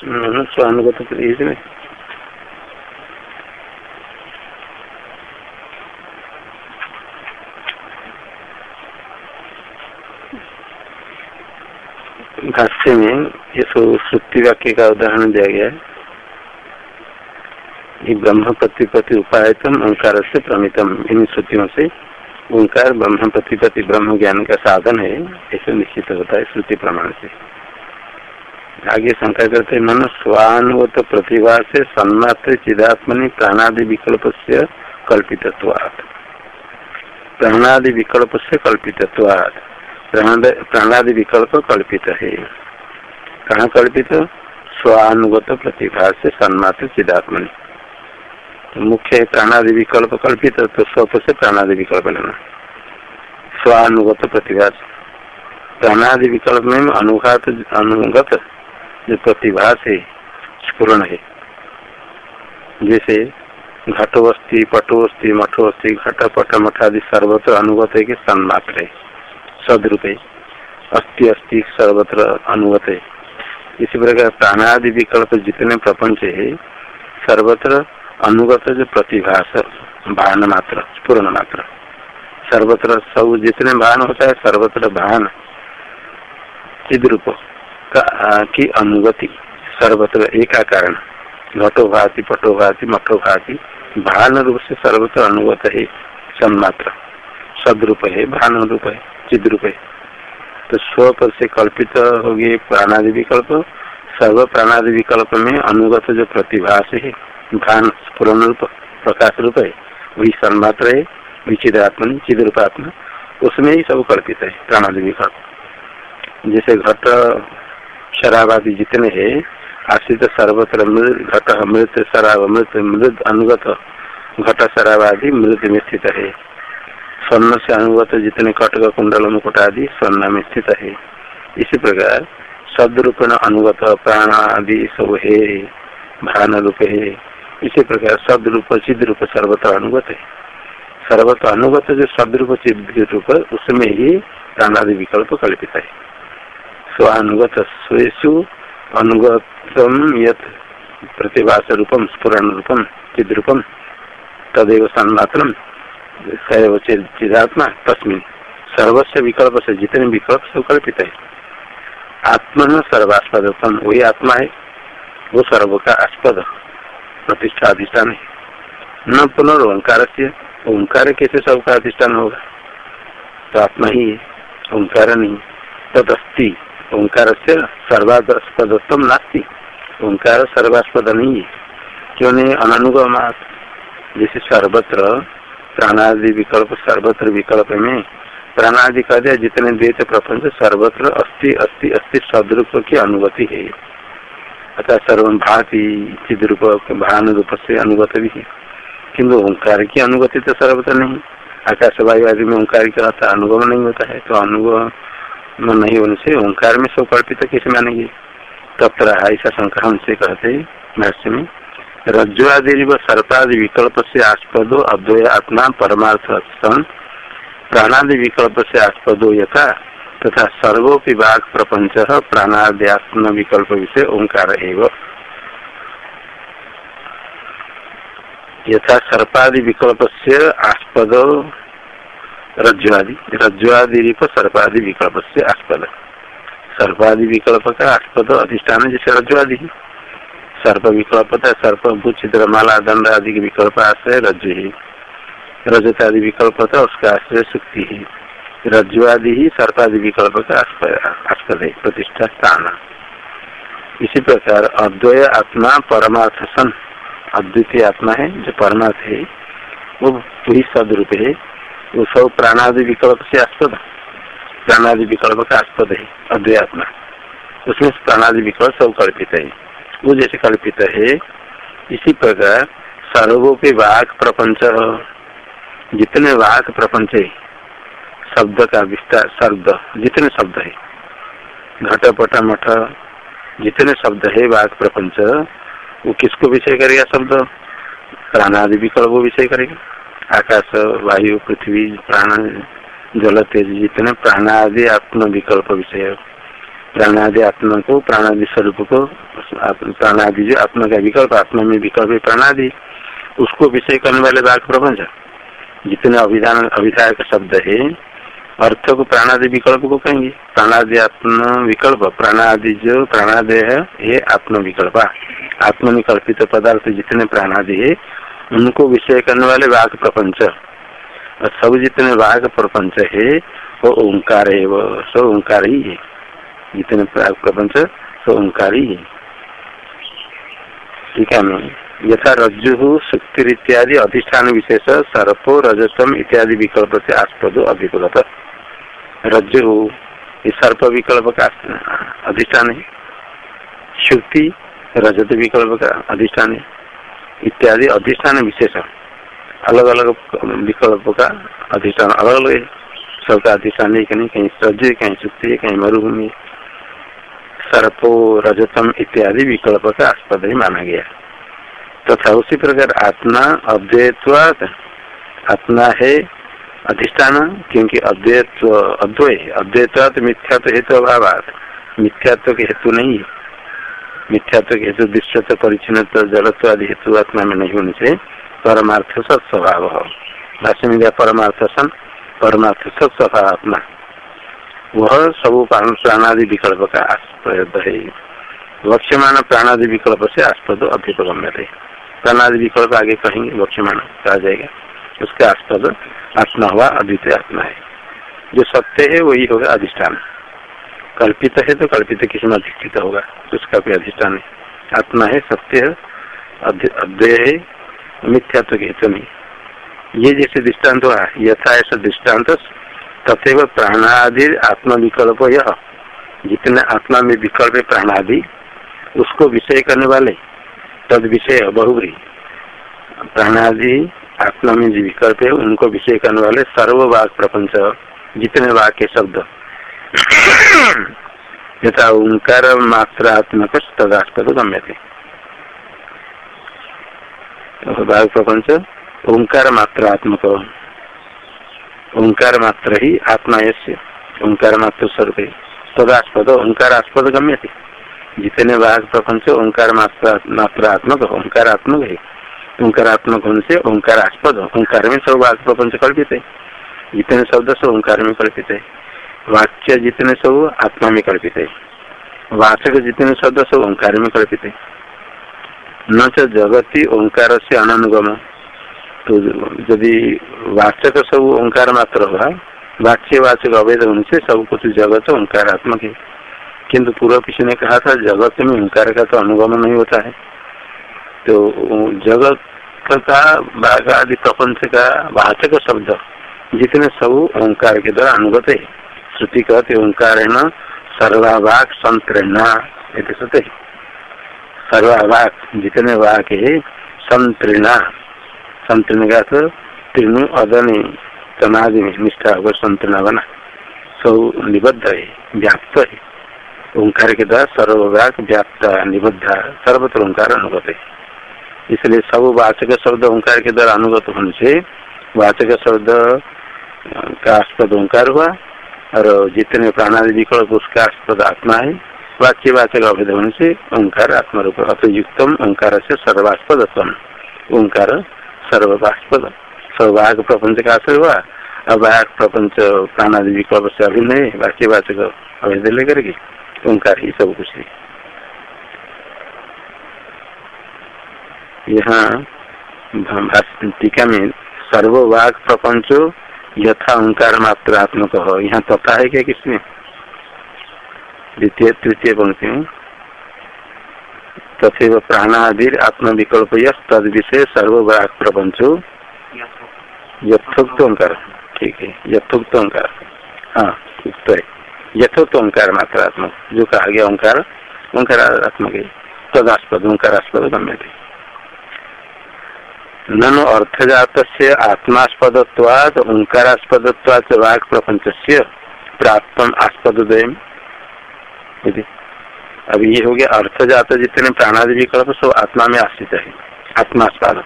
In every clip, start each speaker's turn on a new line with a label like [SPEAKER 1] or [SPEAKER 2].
[SPEAKER 1] स्वानुगत इसमें भाष्य में ये सब श्रुति वाक्य का उदाहरण दिया गया है ब्रह्म प्रतिपति उपायतम ओंकार से प्रमितम इन श्रुतियों से ओंकार ब्रह्म प्रतिपति ब्रह्म ज्ञान का साधन है ऐसे निश्चित होता है श्रुति प्रमाण से आगे शंका करते मन स्वानुगत प्रतिभा से सन्मात्र चिदात्मनि प्राणादि विकल्प से कल्पित प्राणादि विकल्प से कल्पित प्राणादि विकल्प कल्पित है। कहाँ कल्पित? स्वानुगत प्रतिभा से सन्मात्र चिदात्मनि। तो मुख्य प्राणादि विकल्प कल्पित तो स्वप से प्राणादि विकल्प लेना। स्वानुगत प्रतिभा प्राणादि विकल्प में अनुघात अनुगत जो प्रतिभा से स्पूर्ण है जैसे घटोवस्थी पटोवस्थी मठोवस्थी घट पट मठ आदि सर्वत्र अनुगत है कि सन्मात्र है। सदरूप है अस्थि अस्थि सर्वत्र अनुगत है। इसी प्रकार प्राणादि विकल्प जितने प्रपंच है, सर्वत्र अनुगत जो प्रतिभास, भान मात्र पूर्ण मात्र। सर्वत्र सब जितने भान होता है, सर्वत्र भान चिद रूप की अनुगति, सर्वत्र एक कारण घटो भाती पटो भाती मठो भाती भान रूप से सर्वत्र अनुगत है सन्मात्र सदरूप है, भान रूप है चिद रूप है। तो स्व पर से कल्पित हो गए प्राणादि विकल्प, सर्व प्राणादि विकल्प में अनुगत जो प्रतिभास है, भान पूर्ण रूप, प्रकाश रूप है, वही सन्मात्र है वही चिदात्मा चिद रूप आत्मा उसमें ही सब कल्पित है, प्राणादि विकल्प। जैसे घट शराब आदि जितने है आश्रित सर्वत्र मृत घट, मृत शराब, मृत मृत अनुगत घट शराब आदि मृत में स्थित है। स्वर्ण से अनुगत जितने कटक कुंडल मुकुट आदि स्वर्ण में स्थित है। इसी प्रकार शब्द रूपेण अनुगत प्राण आदि सब है, भान रूप है। इसी प्रकार शब्द रूप सिद्ध रूप सर्वत्र अनुगत है। सर्वत्र अनुगत जो शब्द रूप सिद्ध रूप उसमें ही प्राणादि विकल्प कल्पित है। स्वानुगत स्वेशु अनुगतम यथ प्रतिभास रूपम स्फुरन रूपम चिद तदेव सन्मात्र सैव चिदात्मा, तस्मिन। सर्वस्व विकल्प से जितने विकल्प सब कल्पित है आत्मा सर्वास्पद वही आत्मा है, वो सर्व का आस्पद, प्रतिष्ठा अधिष्ठान है। न पुनर्ओंकार से ओंकार कैसे सबका अधिष्ठान होगा? तो आत्मा ही है, ओंकार नहीं तदस्थि ओंकार से सर्वास्पदत्म नास्ती ओंकार सर्वास्पद नहीं है क्यों नहीं अनुगम जैसे सर्वत्र प्राणादि विकल्प सर्वत्र विकल्प में प्राणादि कह दिया जितने द्वैत प्रपंच सर्वत्र अस्थि अस्थि अस्थि सदरूप की अनुगति है अतः सर्व भाति चिद रूप भान रूप से अनुगत भी है किन्तु ओंकार की अनुगति तो सर्वत्र नहीं आकाश वायु आदि में ओंकार का अनुभव नहीं होता है तो अनुभव नहीं होने से ओंकार में सब कल्पित कैसे मानेंगे तत्र ऐसा शंका हमसे कहते भाष्य में रज्जुआदि व सर्पादि विकल्प से आस्पदो अद्वय आत्मा परमार्थ सन प्राणादि विकल्प से आस्पदो यथा, तथा सर्वोपि बाघ प्रपंच प्राणाध्यात्म विकल्प विषय ओंकार यथा सर्पादि विकल्प से आस्पद रज्जुआदि रज्जुआदि रूप सर्पादि विकल्प से आस्पद। सर्पादि विकल्प का आस्पद अधिष्ठान जैसे रज्जुआदि सर्प विकल्प था सर्प भूचित्र माला, दंड आदि के विकल्प आश्रय रज्जु। ही रजत आदि विकल्प था उसका आश्रय सुक्ति। ही रज्जुआदि ही सर्पादि विकल्प का आस्पद है प्रतिष्ठा, स्थान। इसी प्रकार अद्वय आत्मा परमार्थ सन अद्वितीय आत्मा है, जो परमार्थ है, वो वही सदरूप है। वो सब प्राणादि विकल्प से आस्पद। प्राणादि विकल्प का आस्पद है अद्वय आत्मा उसमें प्राणादि विकल्प सब कल्पित है। वो जैसे कल्पित है, इसी प्रकार सर्वोपि वाक प्रपंच। जितने वाक प्रपंच है, शब्द का विस्तार, शब्द, जितने शब्द है घटपट मठ जितने शब्द है वाक प्रपंच, वो किसको विषय करेगा शब्द? प्राणादि विकल्प विषय करेगा। आकाश, वायु, पृथ्वी, प्राण जल तेज जितने प्राणादि आत्म विकल्प विषय प्राणादि आत्मा को प्राणादि स्वरूप को प्राणादि जो आत्मा का विकल्प, आत्मा में विकल्प प्राणादि उसको विषय करने वाले वाक प्रपंच जितने अभिधान, अभिधायक शब्द है, अर्थ को प्राणादि विकल्प को कहेंगे। प्राणादि आत्म विकल्प प्राणादि जो प्राणादि है, ये आत्म विकल्प आत्म विकल्पित पदार्थ जितने प्राणादि है उनको विषय करने वाले वाक प्रपंच। और सब जितने वाक प्रपंच है, वो ओंकार है, वो सब ओंकार ही है। जितने प्रपंच, सब ओंकार ही है। ठीक है यथा रज्जु शक्ति इत्यादि, अधिष्ठान विशेष, सर्पो, रजतम इत्यादि विकल्प से आस्पद अभिकुलत। रज्जु, ये सर्प विकल्प का अधिष्ठान है। शुक्ति, रजत विकल्प का अधिष्ठान है। इत्यादि अधिष्ठान विशेष अलग अलग विकल्प का अधिष्ठान अलग अलग है सबका अधिष्ठान है कहीं कहीं रज्जु कहीं शुक्ति कहीं मरुभूमि, सर्पो, रजतम इत्यादि विकल्प का आस्पद ही माना गया। तथा तो उसी प्रकार आत्मा अद्वैतवाद, आत्मा है अधिष्ठान, क्योंकि अद्वैत अद्वय अद्वैत मिथ्यात्व हेतु अभाव मिथ्यात्व के हेतु नहीं है। मिथ्यात्व के हेतु विश्व परिचन्न जलत्व आदि हेतु आत्मा में नहीं होने से परमार्थ सत्स्वभाव भाष्य में परमार्थ सन, परमार्थ सत्स्वभाव आत्मा। वह सब प्राणादि विकल्प का आस्पद है। वक्ष्यमान प्राणादि विकल्प से आस्पद अधिक गम्य थे प्राणादि विकल्प आगे कहेंगे वक्ष्यमान कहा जाएगा। उसके आस्पद आत्मा हुआ अद्वितीय आत्मा है। जो सत्य है, वही होगा अधिष्ठान। कल्पित है तो कल्पित किसी में अधिष्ठित होगा। उसका कोई अधिष्ठान है। आत्मा है, सत्य है अद्वय है, मिथ्यात्व के हेतु नहीं। ये जैसे दृष्टांत हुआ, यथा ऐसा दृष्टांत तथे प्राणादि आत्मा विकल्प यह जितने आत्मा में विकल्प है प्राणादि, उसको विषय करने वाले, तद विषय बहुबरी प्राणादि आत्मा में जो विकल्प है, उनको विषय करने वाले सर्व वाक प्रपंच, जितने वाक्य शब्द। यथा ओंकार मात्रात्मक तदास्पद गम्य थे प्रपंच ओंकार मात्रात्मक ओंकार मात्र ही आत्मा यश्य ओंकार मात्र स्वरूप तदास्पद ओंकार आस्पद गम्य थे जितने वाक प्रपंच ओंकार मात्रात्मक ओंकारात्मक है ओंकारात्मक होने से ओंकारास्पद ओंकार में सब प्रपंच कल्पित है जितने शब्द सब ओंकार में कल्पित है वाक्य जितने सब आत्मा में कल्पित है। वाचक जितने शब्द सब ओंकार में कल्पित है। न तो जगती ओंकार से अनुगम तो यदि वाचक सब ओंकार मात्र होगा वाच्य वाचक अवैध होने से सब कुछ जगत ओंकार ओंकारात्मक है। किंतु पूर्व किसी ने कहा था, जगत में ओंकार का तो अनुगम नहीं होता है। तो जगत का बाघ आदि प्रपंच का वाचक शब्द जितने सब ओंकार के द्वारा अनुगत है। श्रुति कहते ओंकार है न सर्वाभाग संतृणा सत्य सर्वाभाग जितने वाक है संतृणा संतृण का तो तीनों अदनी तनादि में निष्ठा होकर संतृणा बना। सब निबद्ध है, व्याप्त है। ओंकार के द्वारा सर्वभाग व्याप्त निबद्ध सर्वत्र ओंकार अनुगत है। इसलिए सब वाचक शब्द ओंकार के द्वारा अनुगत होने से वाचक शब्द का आस्पद ओंकार हुआ। और जितने प्राणादि विकल्प उसका आस्पद आत्मा है वाच्य वाचक अभेद होने से ओंकार आत्मा रूप ओंकार से सर्वास्पद ओंकार सर्वास्पद सर्वाग प्रपंच का आश्रय हुआ। अवाग प्रपंच प्राणादि विकल्प से अभिन्न है वाच्य वाचक अभेद लेकर के ओंकार ही सब कुछ है। यहाँ टीका में सर्ववाग प्रपंचो यथा ओंकार मात्र आत्मक हो। यहाँ तथा है क्या किसमें द्वितीय तृतीय पंक्ति में। तथे प्राणादि आत्म विकल्प यद विषय सर्ववाग प्रपंचो यथोक्त ओंकार ठीक है यथोक्त ओंकार हाँ उक्त है। यथोक्त ओंकार मात्रात्मक। जो कहा गया ओंकार ओंकार आत्मक है। तदास्पद, ओंकारास्पद गम्य थे ननु अर्थजात से आत्मास्पदत्वाद ओंकारास्पदत्वाद वाक प्रपंच से प्राप्त आस्पद अब ये हो गया अर्थ अर्थजात, जितने प्राणादि विकल्प सब आत्मा में आश्रित है। आत्मास्पाद।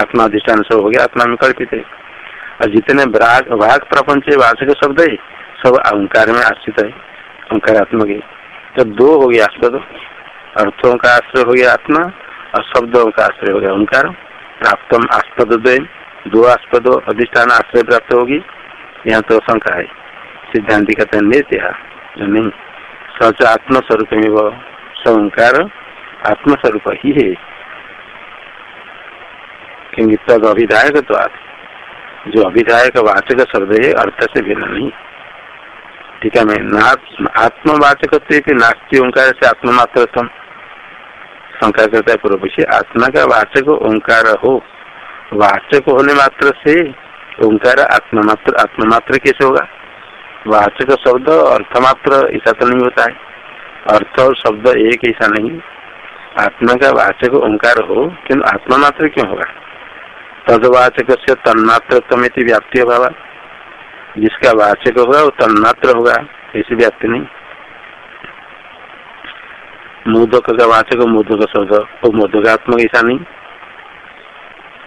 [SPEAKER 1] आत्माधिष्ठान सब हो गया, आत्मा में कल्पित है। और जितने वाक प्रपंच वाचक शब्द है, सब ओंकार में आश्रित है, ओंकारात्मक है। तो दो हो गया आस्पद। अर्थों का आश्रय हो गया आत्मा, और शब्दों का आश्रय हो गया ओंकार। प्राप्त आस्पद दो आस्पद अधिष्ठान आश्रय प्राप्त होगी। यहाँ तो शंका है। सिद्धांति कहते हैं, नित्य नहीं सच आत्मस्वरूप में वो संकार आत्मस्वरूप ही है। क्योंकि तद अभिधायक तो आप जो अभिधायक वाचक शब्द है, अर्थ से भिन्न नहीं। ठीक है, मैं आत्मवाचक नास्ती ओंकार से आत्ममात्र शंका करता है पूर्व पक्षी आत्मा का वाचक ओंकार हो वाचक होने मात्र से ओंकार आत्मा मात्र आत्मा मात्र कैसे होगा? वाचक शब्द अर्थमात्र ऐसा तो नहीं होता है। अर्थ और शब्द एक ऐसा नहीं। आत्मा का वाचक ओंकार हो किन्तु आत्मा मात्र क्यों होगा? तदवाचक से तन्मात्र व्याप्ति अभाव जिसका वाचक होगा, वो तन्मात्र होगा, ऐसी व्याप्ति नहीं। मोदक का वाचक मोदक शब्द, वो मोदकात्मक ऐसा नहीं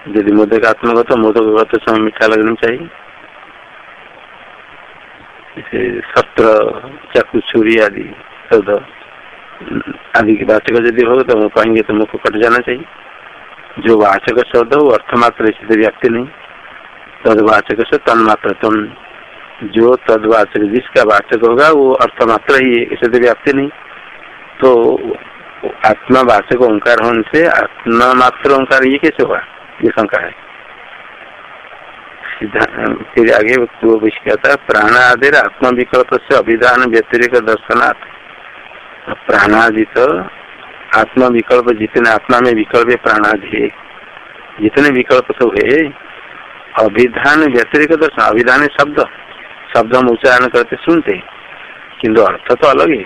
[SPEAKER 1] यदि मोदकात्मक हो तो मोदक तो समय मीठा लगना चाहिए। जैसे शस्त्र चाकू छुरी आदि, शब्द, आदि की वाचक यदि हो तो कहेंगे तो मुख कट जाना चाहिए। जो वाचक शब्द वो अर्थमात्र स्थित व्याप्ति नहीं। तदवाचक से तन्मात्र तम जो तदवाचक जिसका वाचक होगा, वो अर्थमात्र ही है व्याप्ति नहीं। तो आत्मा वाचक ओंकार होने से आत्मा मात्र ओंकार ये कैसे हुआ ये शंका है। फिर आगे वो कहता प्राणादि आत्मा विकल्प से अभिधान व्यतिरिक दर्शनाथ प्राणादि तो आत्मा विकल्प, जितने आत्मा में विकल्प है, प्राणादि है। जितने विकल्प सब है, अभिधान व्यतिरिक दर्शन, अभिधान शब्द शब्द हम उच्चारण करते सुनते किंतु अर्थ तो अलग है।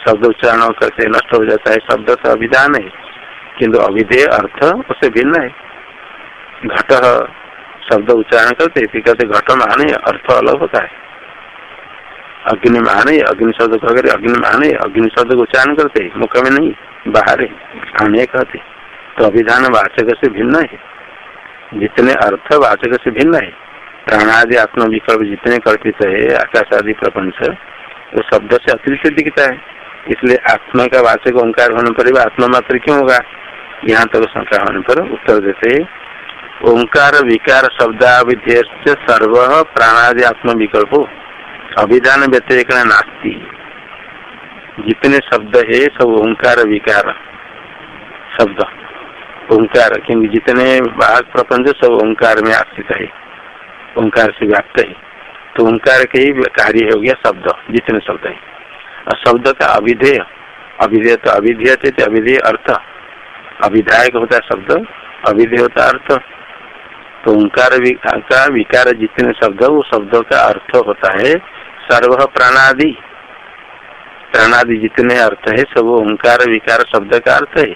[SPEAKER 1] शब्द उच्चारण करते नष्ट हो जाता है। शब्द तो अभिधान है किंतु अभिधेय अर्थ उससे भिन्न है। घट शब्द उच्चारण करते फिर कहते घट में आने, अर्थ अलग होता है। अग्नि में आने, अग्नि शब्द कहकर अग्नि में आने, अग्नि शब्द को उच्चारण करते, मुख में नहीं, बाहर आने कहते। तो अभिधान वाचक से भिन्न है। जितने अर्थ वाचक से भिन्न है, प्राणादि आत्म विकल्प जितने कल्पित है आकाश आदि प्रपंच, वो शब्द से अतिरिक्त दिखता है। इसलिए आत्मा का वाचक ओंकार होने पर आत्मा मात्र क्यों होगा? यहाँ तक शंका होने पर उत्तर देते है। ओंकार विकार शब्दाविधेय सर्व प्राणादि आत्म विकल्प। अभिधान व्यतिरिक नास्ती। जितने शब्द है, सब ओंकार विकार शब्द। ओंकार, क्योंकि जितने भाग प्रपंच, सब ओंकार में आश्रित है। ओंकार से व्याप्त है। तो ओंकार के ही कार्य हो गया शब्द, जितने शब्द है। शब्द का अविधेय अविधेय तो अविधेय थे अविधेय अर्थ। अविधायक होता है शब्द अविधेय होता अर्थ। तो ओंकार का विकार जितने शब्द, वो शब्द का अर्थ होता है सर्व प्राणादि। प्राणादि जितने अर्थ है, सब ओंकार विकार शब्द का अर्थ है।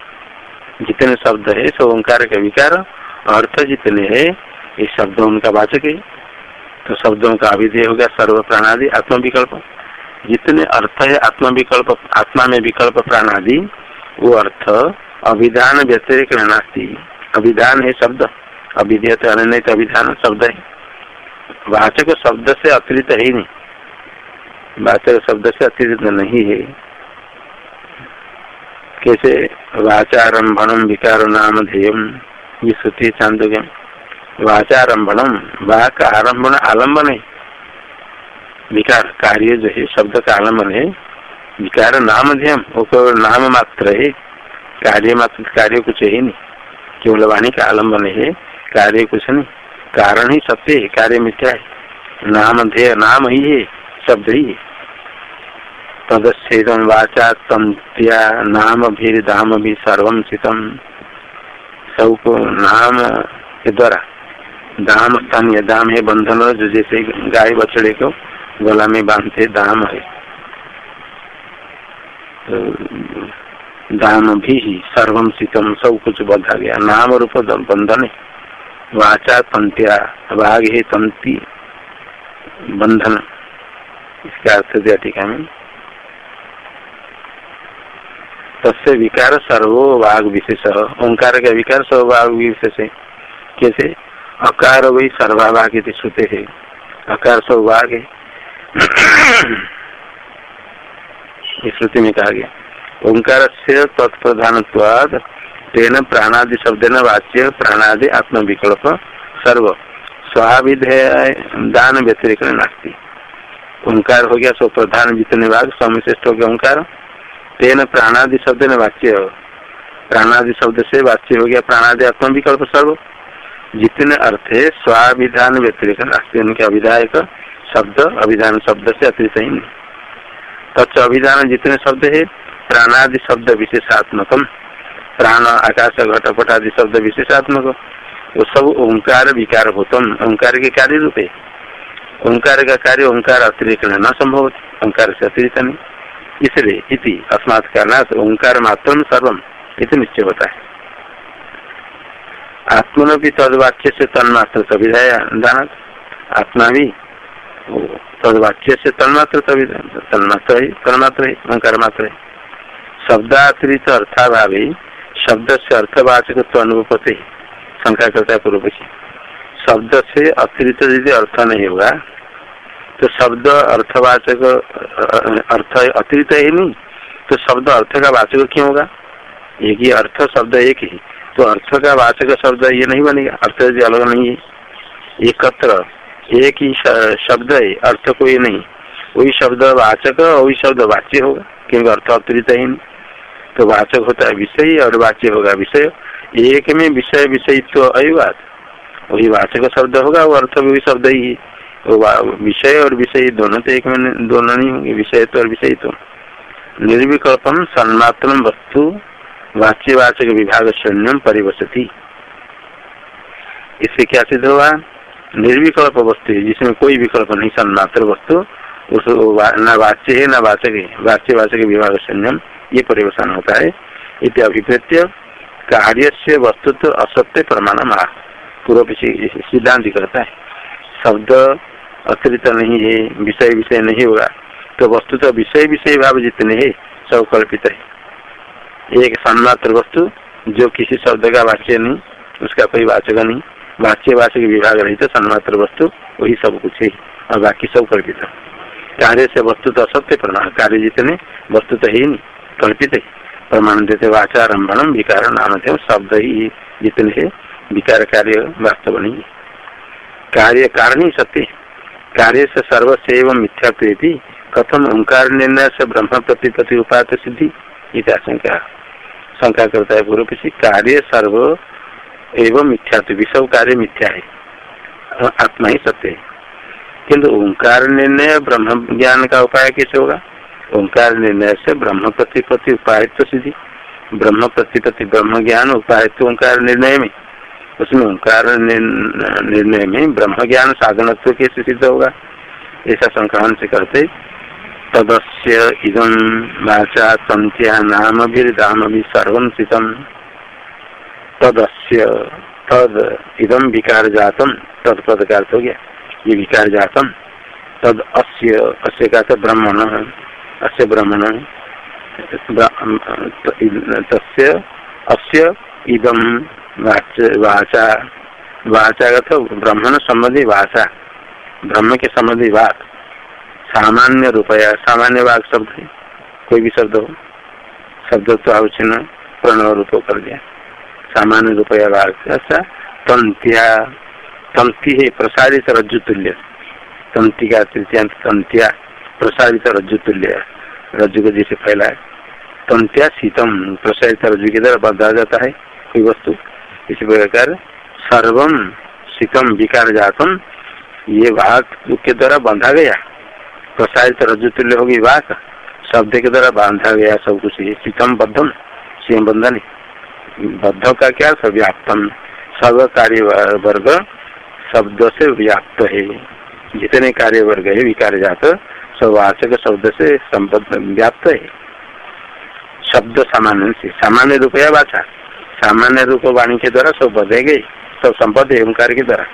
[SPEAKER 1] जितने शब्द है, सब ओंकार का विकार। अर्थ जितने है, ये शब्द उनका वाचक है। तो शब्दों का अभिधेय हो गया सर्व प्राणादि आत्म विकल्प जितने अर्थ है आत्मा विकल्प, आत्मा में विकल्प प्राण आदि वो अर्थ अभिधान व्यतिरिक नास्ती। अभिधान है शब्द। अभिधेयत अन्य अभिधान शब्द है। वाचक शब्द से अतिरिक्त है ही नहीं। वाचक शब्द से अतिरिक्त नहीं है। कैसे? वाचारंभम विकार नाम ध्येय विश्रुति चांदोग्य वाचारंभम वाक आरंभन आलंबन है। विकार कार्य जो है, शब्द का आलंबन है। विकार नाम ध्यम वो नाम मात्र है। कार्य मात्र, कार्य कुछ है नहीं। केवल वाणी का आलंबन है, कार्य कुछ नहीं। कारण ही सत्य है, कार्य मिथ्या है। नाम ध्येय, नाम ही है, शब्द ही है। तदच्छेदम वाचा तंत्या नाम भी दाम भी सर्वम चितम। सबको नाम के द्वारा दाम स्थानीय, दाम है बंधन जो जैसे गाय बछड़े को गला में बांधते दाम है। तो दाम भी सर्वम शीतम सब कुछ बंधा गया। नाम रूप बंधन वाचा तंत्या भाग है तंती, बंधन। इसका अर्थ दिया टीका में तस्य विकार सर्वो वाघ विशेष। ओंकार का विकार सर्व वाघ विशेष है। कैसे? अकार वही सर्वाभाग श्रुते है। अकार सब वाघ है। श्रुति में कहा गया। ओंकार से तत्प्रधान तेन प्राणादि शब्द न वाच्य प्राणादि आत्म विकल्प सर्व। स्वाभिधेय दान व्यतिरिक नास्ती। ओंकार हो गया सो प्रधान जितने भाग स्वामी श्रेष्ठ हो गया ओंकार। तेन प्राणादि शब्द ने वाच्य। प्राणादि शब्द से वाच्य हो गया प्राणादि आत्म विकल्प सर्व। जितने अर्थ है स्वाभिधान व्यतिरिक नास्ती, उनके अभिधायक शब्द अभिधान शब्द से अतिरिक्त ही तत्व अभिधान जितने शब्द है, प्राणादि शब्द विशेषात्मकम। प्राण, आकाश घटपट आदि शब्द विशेषात्मक। वो सब ओंकार, विकार होतम। ओंकार के कार्य रूप है। ओंकार का कार्य ओंकार अतिरिक्त न संभव, ओंकार से अतिरिक्त नहीं। इसलिए इति अस्मात् कारणात ओंकार मात्र सर्वम, इति निश्चय होता है। आत्मन भी तदवाच्य से तन्मात्र तभिधाय दान आत्मा भी तदवाच्य से तन्मात्र तभी तन्मात्र ही। तन्मात्र ही ओंकार मात्र है। शब्दातिरिक्त अर्थाभाव, शब्द से अर्थवाचक तो अनुभवते शंका करता है पूर्व शब्द से अतिरिक्त यदि अर्थ नहीं होगा तो शब्द अर्थवाचक, अर्थ अतिरिक्त ही नहीं तो शब्द अर्थ का वाचक क्यों होगा? एक ही अर्थ, शब्द एक ही। तो अर्थ का वाचक, शब्द ये नहीं बनेगा। अर्थ यदि अलग नहीं है, एकत्र एक ही शब्द है, अर्थ कोई नहीं। वही शब्द वाचक वही शब्द वाच्य होगा, क्योंकि अर्थ अतिरिक्त ही नहीं। तो वाचक होता है विषय और वाच्य होगा विषय। एक में विषय विषय तो अयुवाद वही वाचक शब्द होगा, वो अर्थ भी शब्द ही विषय और विषय दोनों तो एक में दोनों नहीं होंगे विषय तो और विषय तो निर्विकल्पम सन्मात्र वस्तु वाच्यवाचक विभाग शून्यम परिवसती। इससे क्या सिद्ध हुआ? निर्विकल्प वस्तु है, जिसमें कोई विकल्प नहीं सन्मात्र वस्तु। उस न वाच्य है, न वाचक है। वाच्य, वाचक विभाग संयम, ये परिवर्तन होता है। इत अभिप्रेत्य कार्य से वस्तुत्व असत्य प्रमाण महा पूर्व सिद्धांत करता है। शब्द अतिरिक्त नहीं है, विषय विषय नहीं होगा। तो वस्तु तो विषय विषय भाव जितने है, सब कल्पित है। एक सन्मात्र वस्तु, जो किसी शब्द का वाच्य नहीं, उसका कोई वाचक नहीं। वाच्य विभाग रही तो सन्मात्र वस्तु, वही सब कुछ है। और बाकी सब कल्पित कार्य से वस्तु तो असत्य प्रमाण कार्य जितने, वस्तु तो ही कल्पित है। प्रमाण देते वाचारंभम विकार नाम शब्द ही जितने है, विकार कार्य वास्तव नहीं कार्य कारण ही। सत्य कार्य से सर्वस्व मिथ्यात्व कथम ओंकार निर्णय से ब्रह्म प्रतिपति उपात सिद्धि इतिहास शंका करता है पूर्व किसी कार्य सर्व एवं मिथ्या तो विषव कार्य मिथ्या है। आत्मा ही सत्य है। किंतु ओंकार निर्णय ब्रह्म ज्ञान का उपाय कैसे होगा? ओंकार निर्णय से ब्रह्म प्रतिपत्ति उपाय तो सिद्धि। ब्रह्म प्रतिपत्ति ब्रह्म ज्ञान उपाय तो ओंकार निर्णय में। उसमें ओंकार निर्णय में ब्रह्म ज्ञान साधनत्व कैसे सिद्ध होगा? ऐसा संक्रमण से करते तदस्य इदम वाचा तंत्या नाम भी दाम भी सर्व सितम। तदस्य, तद इदम विकार जातम तद पद का अर्थ हो गया। ये विकार जातम तद अस्य अस्य का तो ब्रह्मण, अस्य ब्रह्मण तस्य, अस्य इदम वाचा वाचा का ब्रह्मण संबंधी भाषा ब्रह्म के संबंधी बात सामान्य रूपया, सामान्य वाक शब्द कोई भी शब्द हो। शब्द तो अवचिन्न प्रणव रूप कर दिया। सामान्य रूपया तंत्या, तंति है, प्रसारित रज्जु तुल्य। तंति का तृतीयांत तंत्या, प्रसारित रज्जु तुल्य रज्जु को जैसे है। तंत्या शीतम प्रसारित रज्जु की तरह बंधा जाता है कोई वस्तु। इसी प्रकार सर्वम शीतम विकार जातम, ये वाक के द्वारा बांधा गया। प्रसारित रज्जु तुल्य होगी वाक, शब्द के द्वारा बांधा गया सब कुछ। शीतम बद्धम सिंह बंधन बद्ध का क्या व्याप्तम सब कार्य वर्ग शब्द से व्याप्त है। जितने कार्य वर्ग है विकार जात सब वाचक शब्द से संबद्ध व्याप्त है। शब्द सामान्य से सामान्य रूप या वाचा? सामान्य रूप वाणी के द्वारा सब बधे गए, सब संपद है ओंकार के द्वारा।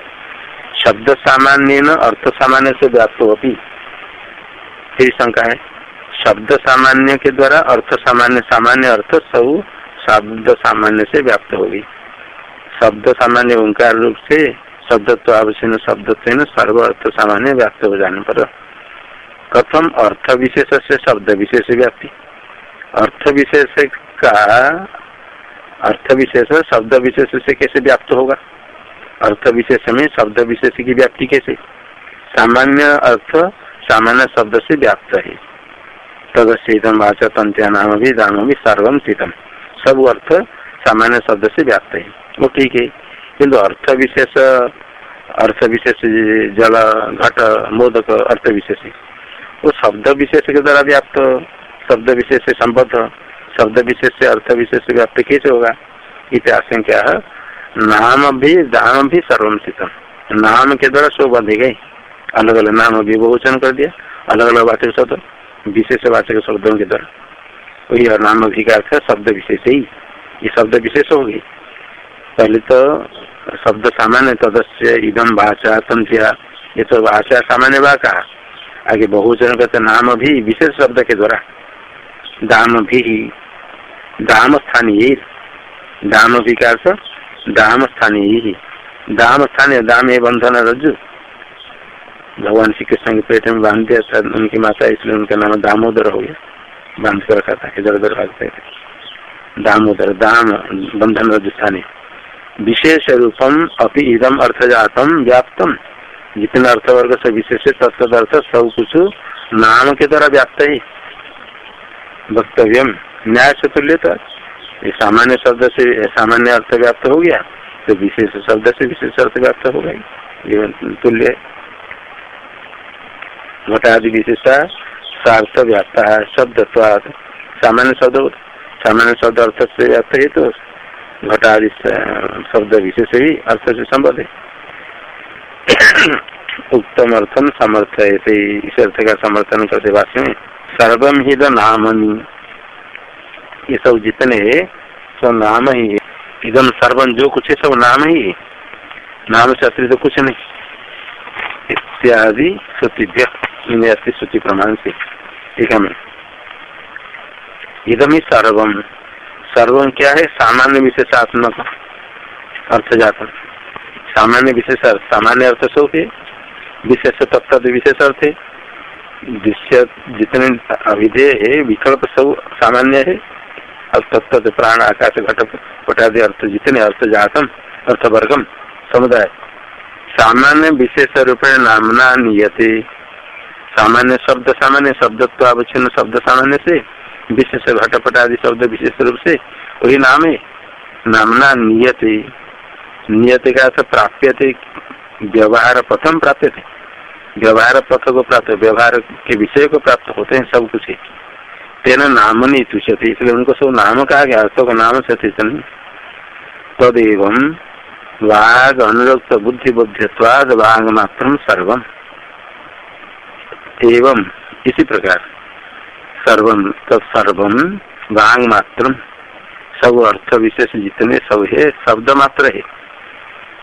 [SPEAKER 1] शब्द सामान्य न अर्थ सामान्य से व्याप्त होती। फिर शंका है। शब्द सामान्य के द्वारा अर्थ सामान्य सामान्य अर्थ सब शब्द सामान्य से व्याप्त होगी। शब्द सामान्य ओंकार रूप से शब्दत्व आवश्यक शब्दत्व सर्व अर्थ सामान्य व्याप्त हो जाने पर कथम अर्थ विशेष से शब्द विशेष व्याप्ति। अर्थ विशेष का अर्थ विशेष शब्द विशेष से कैसे व्याप्त होगा? अर्थ विशेष में शब्द विशेष की व्याप्ति कैसे? सामान्य अर्थ सामान्य शब्द से व्याप्त है। तदशीतम वाचा तंत्या नाम भी दाम भी सर्वम शीतम सब अर्थ सामान्य शब्द से व्याप्त है। वो ठीक है। किंतु अर्थ विशेष अर्थ विशेष जल, घट, मोदक अर्थ विशेष वो शब्द विशेष के द्वारा व्याप्त, शब्द विशेष से संबद्ध, शब्द विशेष से अर्थ विशेष व्याप्त कैसे होगा? इतिहास क्या है। नाम भी, दाम भी सर्वमसितम नाम के द्वारा सो बंधे गए। अलग अलग नाम भी बहुचन कर दिया। अलग अलग वाचक शब्द, विशेष वाचक शब्दों के द्वारा। वही भी का अर्थ शब्द विशेष ही। ये शब्द विशेष होगी पहले तो शब्द सामान्य तदस्य इदम भाषा तंत्या ये तो भाषा सामान्य कहा। आगे बहुजन कहते नाम भी विशेष शब्द के द्वारा। दाम भी, दाम स्थानीय दाम का दाम स्थानीय ही। दाम स्थानीय, दाम ये बंधन रज्जु। भगवान श्री कृष्ण के पेट में बाँध दिया था उनकी माता इसलिए उनका नाम दामोदर हो गया। बाँध कर रखा था इधर उधर भागते थे। दामोदर दाम, बंधन स्थानीय विशेष रूपम अपनी इदम अर्थ जातम व्याप्तम। जितना अर्थ वर्ग से विशेष तत्द अर्थ सब कुछ नाम के द्वारा व्याप्त ही। वक्तव्य न्याय से तुल्य ये सामान्य शब्द से, सामान्य अर्थ व्याप्त हो गया तो विशेष शब्द से विशेष अर्थ व्याप्त हो गई ये तुल्य घटादि विशेषता सार्थ व्याप्त है शब्द सामान्य शब्द सामान्य शब्द अर्थ से व्याप्त है तो घटादि शब्द विशेष भी अर्थ से संबद्ध है उत्तम अर्थम समर्थ है इस अर्थ का समर्थन करते भाष्य में सर्वम ही नामनी। ये सब जितने है सब नाम ही है। इदम सर्वम जो कुछ है सब नाम ही है। नाम से अतिरिक्त तो कुछ नहीं। इत्यादि श्रुतिभ्य श्रुति प्रमाण से ठीक है इदम ही सर्वम सर्वम क्या है? सामान्य विशेषात्मक अर्थ जाता सामान्य विशेष अर्थ सामान्य अर्थ सब है विशेष तत्व विशेष अर्थ है। दृश्य जितने अविधेय है, विकल्प सब सामान्य है। और तत्व प्राण, आकाश, घटक, पटादि अर्थ जितने अर्थ जातम अर्थ वर्गम समुदाय। सामान्य विशेष रूप नामना नियते। सामान्य शब्द, सामान्य शब्दत्व अवच्छिन्न शब्द सामान्य से, विशेष घटपट आदि शब्द विशेष रूप से, वही नाम है नामना नियते। नियत का अर्थ प्राप्य थे व्यवहार प्रथम प्राप्त थे व्यवहार पथ को प्राप्त, व्यवहार के विषय को प्राप्त होते हैं सब कुछ। तेना नाम नहीं तुष्यते, इसलिए उनको सब नाम कहा गया, अर्थों का नाम से तदेव वाग अनुरक्त बुद्धि बुद्धित्वाद वाग मात्र सर्वम। एवं इसी प्रकार। सर्वम तत्सर्वम वांग मात्र सब अर्थ विशेष जितने सब है शब्द मात्र है।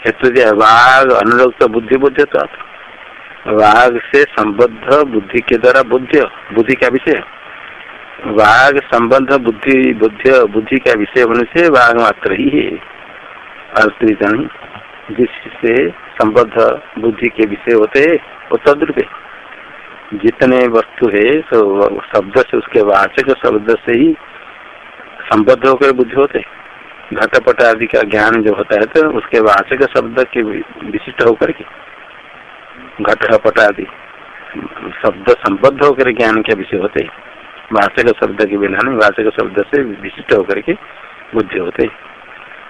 [SPEAKER 1] हेतु वाग अनुरक्त बुद्धि बुद्धित्वाद वाग से संबद्ध बुद्धि के द्वारा बुद्धि बुद्धि का विषय। वाघ संबंध बुद्धि बुद्धि बुद्धि का विषय होने से वाघ मात्र ही है। अर्थित जिससे संबद्ध बुद्धि के विषय होते है, वो तद्रुप। जितने वस्तु है तो शब्द से उसके वाचक शब्द से ही संबद्ध होकर बुद्धि होते। घटपट आदि का ज्ञान जो होता है तो उसके वाचक शब्द के विशिष्ट होकर के। घटपट आदि, शब्द संबद्ध होकर ज्ञान के विषय होते। वाचक शब्द के बिना नहीं, वाचक शब्द से विशिष्ट होकर के बुद्धि होते।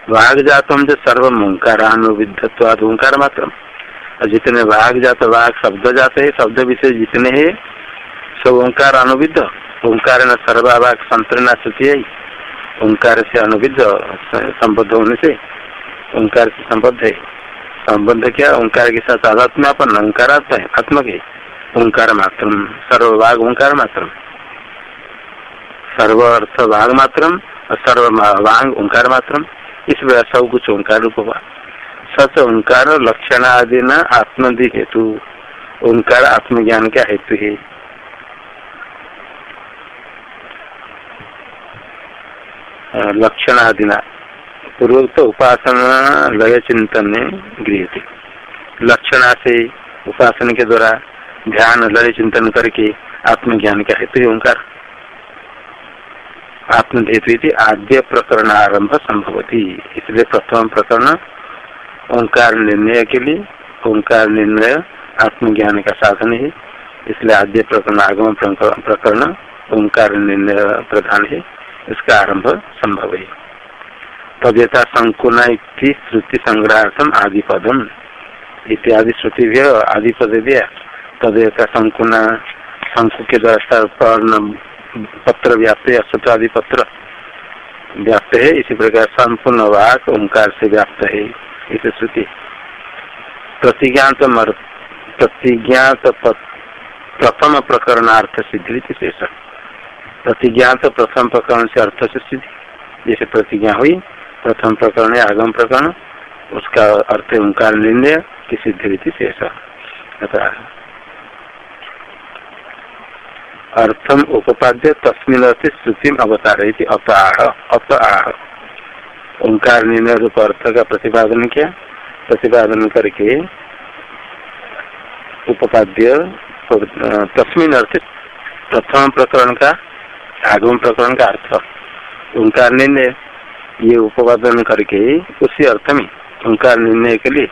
[SPEAKER 1] वाघ जात हम जो सर्व ओंकारानुविधत्वाद ओंकार मात्र और जितने वाघ जात वाघ शब्द जाते है शब्द विषय जितने है, सब ओंकार अनुविध ओंकार न सर्वाभाग संतरणा श्रुति ओंकार से अनुविध संबद्ध होने से ओंकार से संबद्ध है। संबंध क्या? ओंकार के साथ आध्यात्मापन ओंकार आत्मक है ओंकार मात्र सर्वभाग ओंकार मात्र सर्व अर्थ वाघ मात्र और सर्व वांग ओंकार मात्रम इस प्रकार सब कुछ ओंकार रूप हुआ सच ओंकार लक्षण आदि न आत्मदि हेतु। ओंकार आत्मज्ञान का हेतु है। लक्षण आदि न पूर्वोक्त उपासना लय चिंतन में गृह लक्षणा से उपासना के द्वारा ध्यान लय चिंतन करके आत्मज्ञान का हेतु ओंकार। आत्महेतु आद्य प्रकरण आरंभ संभवती। इसलिए प्रथम प्रकरण ओंकार निर्णय के लिए, ओंकार निर्णय आत्मज्ञान का साधन है। इसलिए आद्य प्रकरण आगम प्रकरण ओंकार निर्णय प्रधान है। इसका आरंभ संभव है। तद्यथा संकुल श्रुति संग्रहार्थम आदि पदम इत्यादि श्रुति आदि पद दिया। तद्यथा संकुल शंकु के द्वारा पत्र व्याप्त है आदि पत्र व्याप्त है, इसी प्रकार संपूर्ण वाक ओंकार से व्याप्त है, इस श्रुति। प्रतिज्ञात प्रतिज्ञात प्रथम प्रकरणार्थ सिद्धि शेष। प्रतिज्ञात प्रथम प्रकरण से अर्थ से सिद्धि। जैसे प्रतिज्ञा हुई, प्रथम प्रकरण है आगम प्रकरण, उसका अर्थ ओंकार निर्णय की सिद्धि शेष। अर्थम उपपाद्य तस्मिन अर्थ श्रुति अवतार। अत आह अत आह ओंकार निर्णय रूप अर्थ का प्रतिपादन किया। प्रतिपादन करके उपपाद्य तस्मिन अर्थ प्रथम प्रकरण का, आगम प्रकरण का अर्थ। ओंकार निर्णय, ये उपवादन करके उसी अर्थ में ओंकार निर्णय के लिए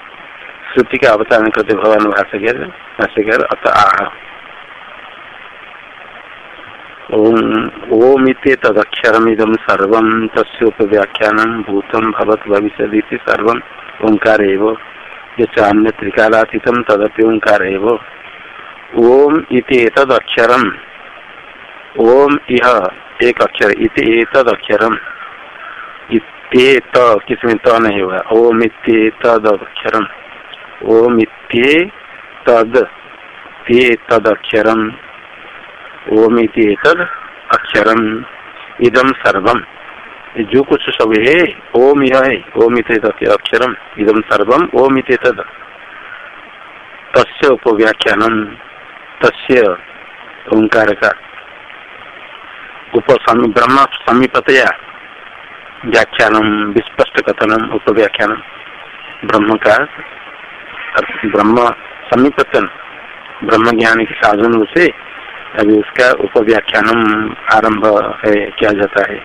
[SPEAKER 1] श्रुति का अवतारण करते भगवान भाष्यकर अत आह ओम इति तदक्षरमिदम सर्व तस्ोपव्याख्यान भूतम भवत भविष्य सर्व। ओंकार अन्य त्रिकालातीतम तदपि ओंकार ओम इति तदक्षरम ओम यह एक अक्षर इति एतद अक्षरम किसमें त नहीं होगा ओम इत्ये अक्षरम ओम इत्ये तद ते तद अक्षरम ओम इत्ये तद अक्षरम इदम सर्वम। जो कुछ सब है, ओम यह है ओम इत अक्षरम। इदम सर्वम ओम इत तद तस्य उपव्याख्यानम, तस्य ओंकार का उप ब्रह्म समीपतया व्याख्यान विस्पष्ट कथनम उपव्याख्यान ब्रह्म का ब्रह्म समीपतन ब्रह्म ज्ञान के साधन से अभी उसका उपव्याख्यानम आरंभ है किया जाता है।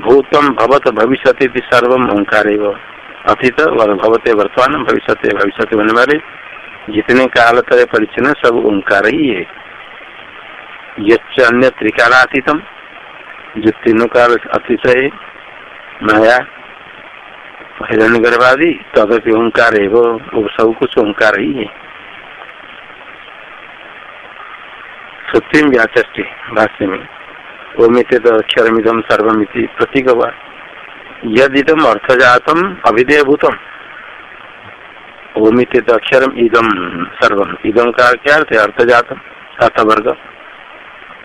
[SPEAKER 1] भूतम भवत भविष्य सर्व ओंकार अतीत भवते वर्तमान भविष्य भविष्य होने वाले जितने काल तरह परिचन्न सब ओंकार ही है। यच्च अन्य त्रिकालातीतम, जो तीनों काल अतिशय माया हिरण्य गर्भादि तदपि ओंकार है वो सब कुछ ओंकार ही है। सत्यम व्याचष्टि भाष्य में ओमित अक्षरमिदम सर्वमिति प्रतीक हुआ। यदिदम अर्थजातम अभिधेय भूतम ओमित अक्षरम इदम सर्वम इदम का क्या अर्थ है? अर्थजातम, अर्थवर्ग।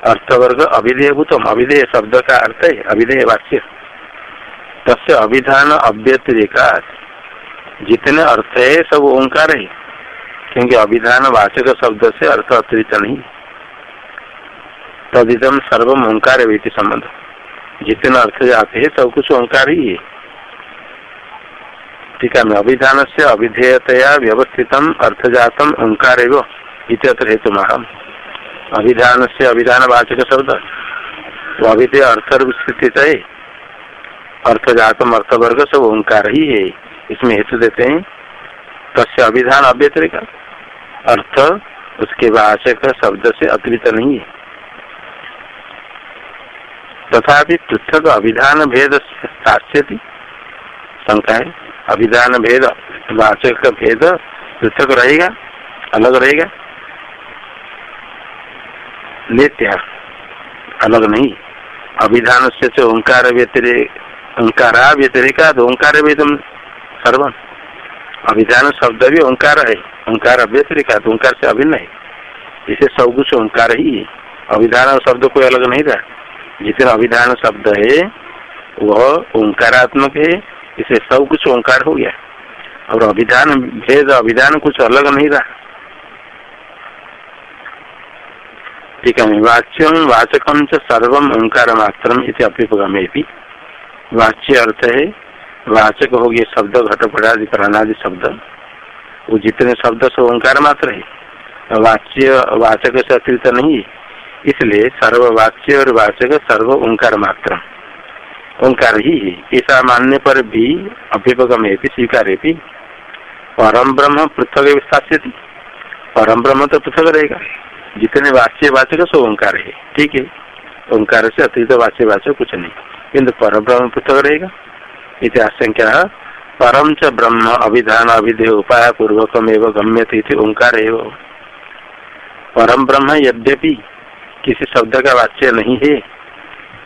[SPEAKER 1] अर्थवर्ग अभिधेय भूतम अभिधेय शब्द का अर्थ है अभिधेय वाक्य। तस्य अभिधान अव्यतिरेका जितने अर्थ है, सब ओंकार है। क्योंकि अभिधान वाचक शब्द से अर्थ अतिरिक्त नहीं। तदिदम सर्वम ओंकार संबंध जितने अर्थ जाते हैं सब कुछ ओंकार ही है। ठीक है अभिधान से अभिधेयतया व्यवस्थितम अर्थजातम ओंकार इतर हेतु महाम अभिधान से अभिधान वाचक शब्द वो अभिधेय अर्थ स्थित है अर्थ जातम अर्थ वर्ग सब ओंकार ही। है इसमें हेतु देते हैं तस्य अभिधान अव्यतिरिक अर्थ उसके वाचक शब्द से अतिरिक्त नहीं है। तथापि पृथक अभिधान भेद साक्ष्यति शंका है अभिधान भेद वाचक का भेद पृथक रहेगा, अलग रहेगा। नित्य, अलग नहीं। अभिधान से ओंकार व्यतिरिक ओंकारा व्यतिरिका ओंकार वेदम सर्व अभिधान शब्द भी ओंकार है, ओंकार व्यतिरिका तो ओंकार से अभिन्न है। इसे सब कुछ ओंकार ही है। अभिधान शब्द कोई अलग नहीं था। जितने अभिधान शब्द है, वह ओंकारात्मक है, इसे सब कुछ ओंकार हो गया। और अभिधान, भेद अभिधान कुछ अलग नहीं रहा। ठीक है वाच्यम वाचकम सर्व ओंकार मात्र अभ्युपगमे भी वाच्य अर्थ है, वाचक हो गए शब्द, घटपटादि, प्राणादि शब्द। वो जितने शब्द सब ओंकार मात्र है, वाच्य, वाचक से अतिरिक्त नहीं इसलिए सर्व वाच्य और वाचक सर्व ओंकार मात्र। ओंकार ही है। ऐसा मानने पर भी अभ्युपगम है स्वीकार है परम ब्रह्म पृथक स्थापित परम ब्रह्म तो पृथक रहेगा। जितने वाच्य वाचक सो ओंकार है। ठीक है? ओंकार से अतिरिक्त वाच्य वाचक कुछ नहीं। किन्तु पर ब्रह्म पृथक रहेगा। इतिहास संख्या परम च ब्रह्म अभिधान अभिधेय उपाय पूर्वकम एवं गम्य थी ओंकार परम ब्रह्म यद्यपि किसी शब्द का वाच्य नहीं है,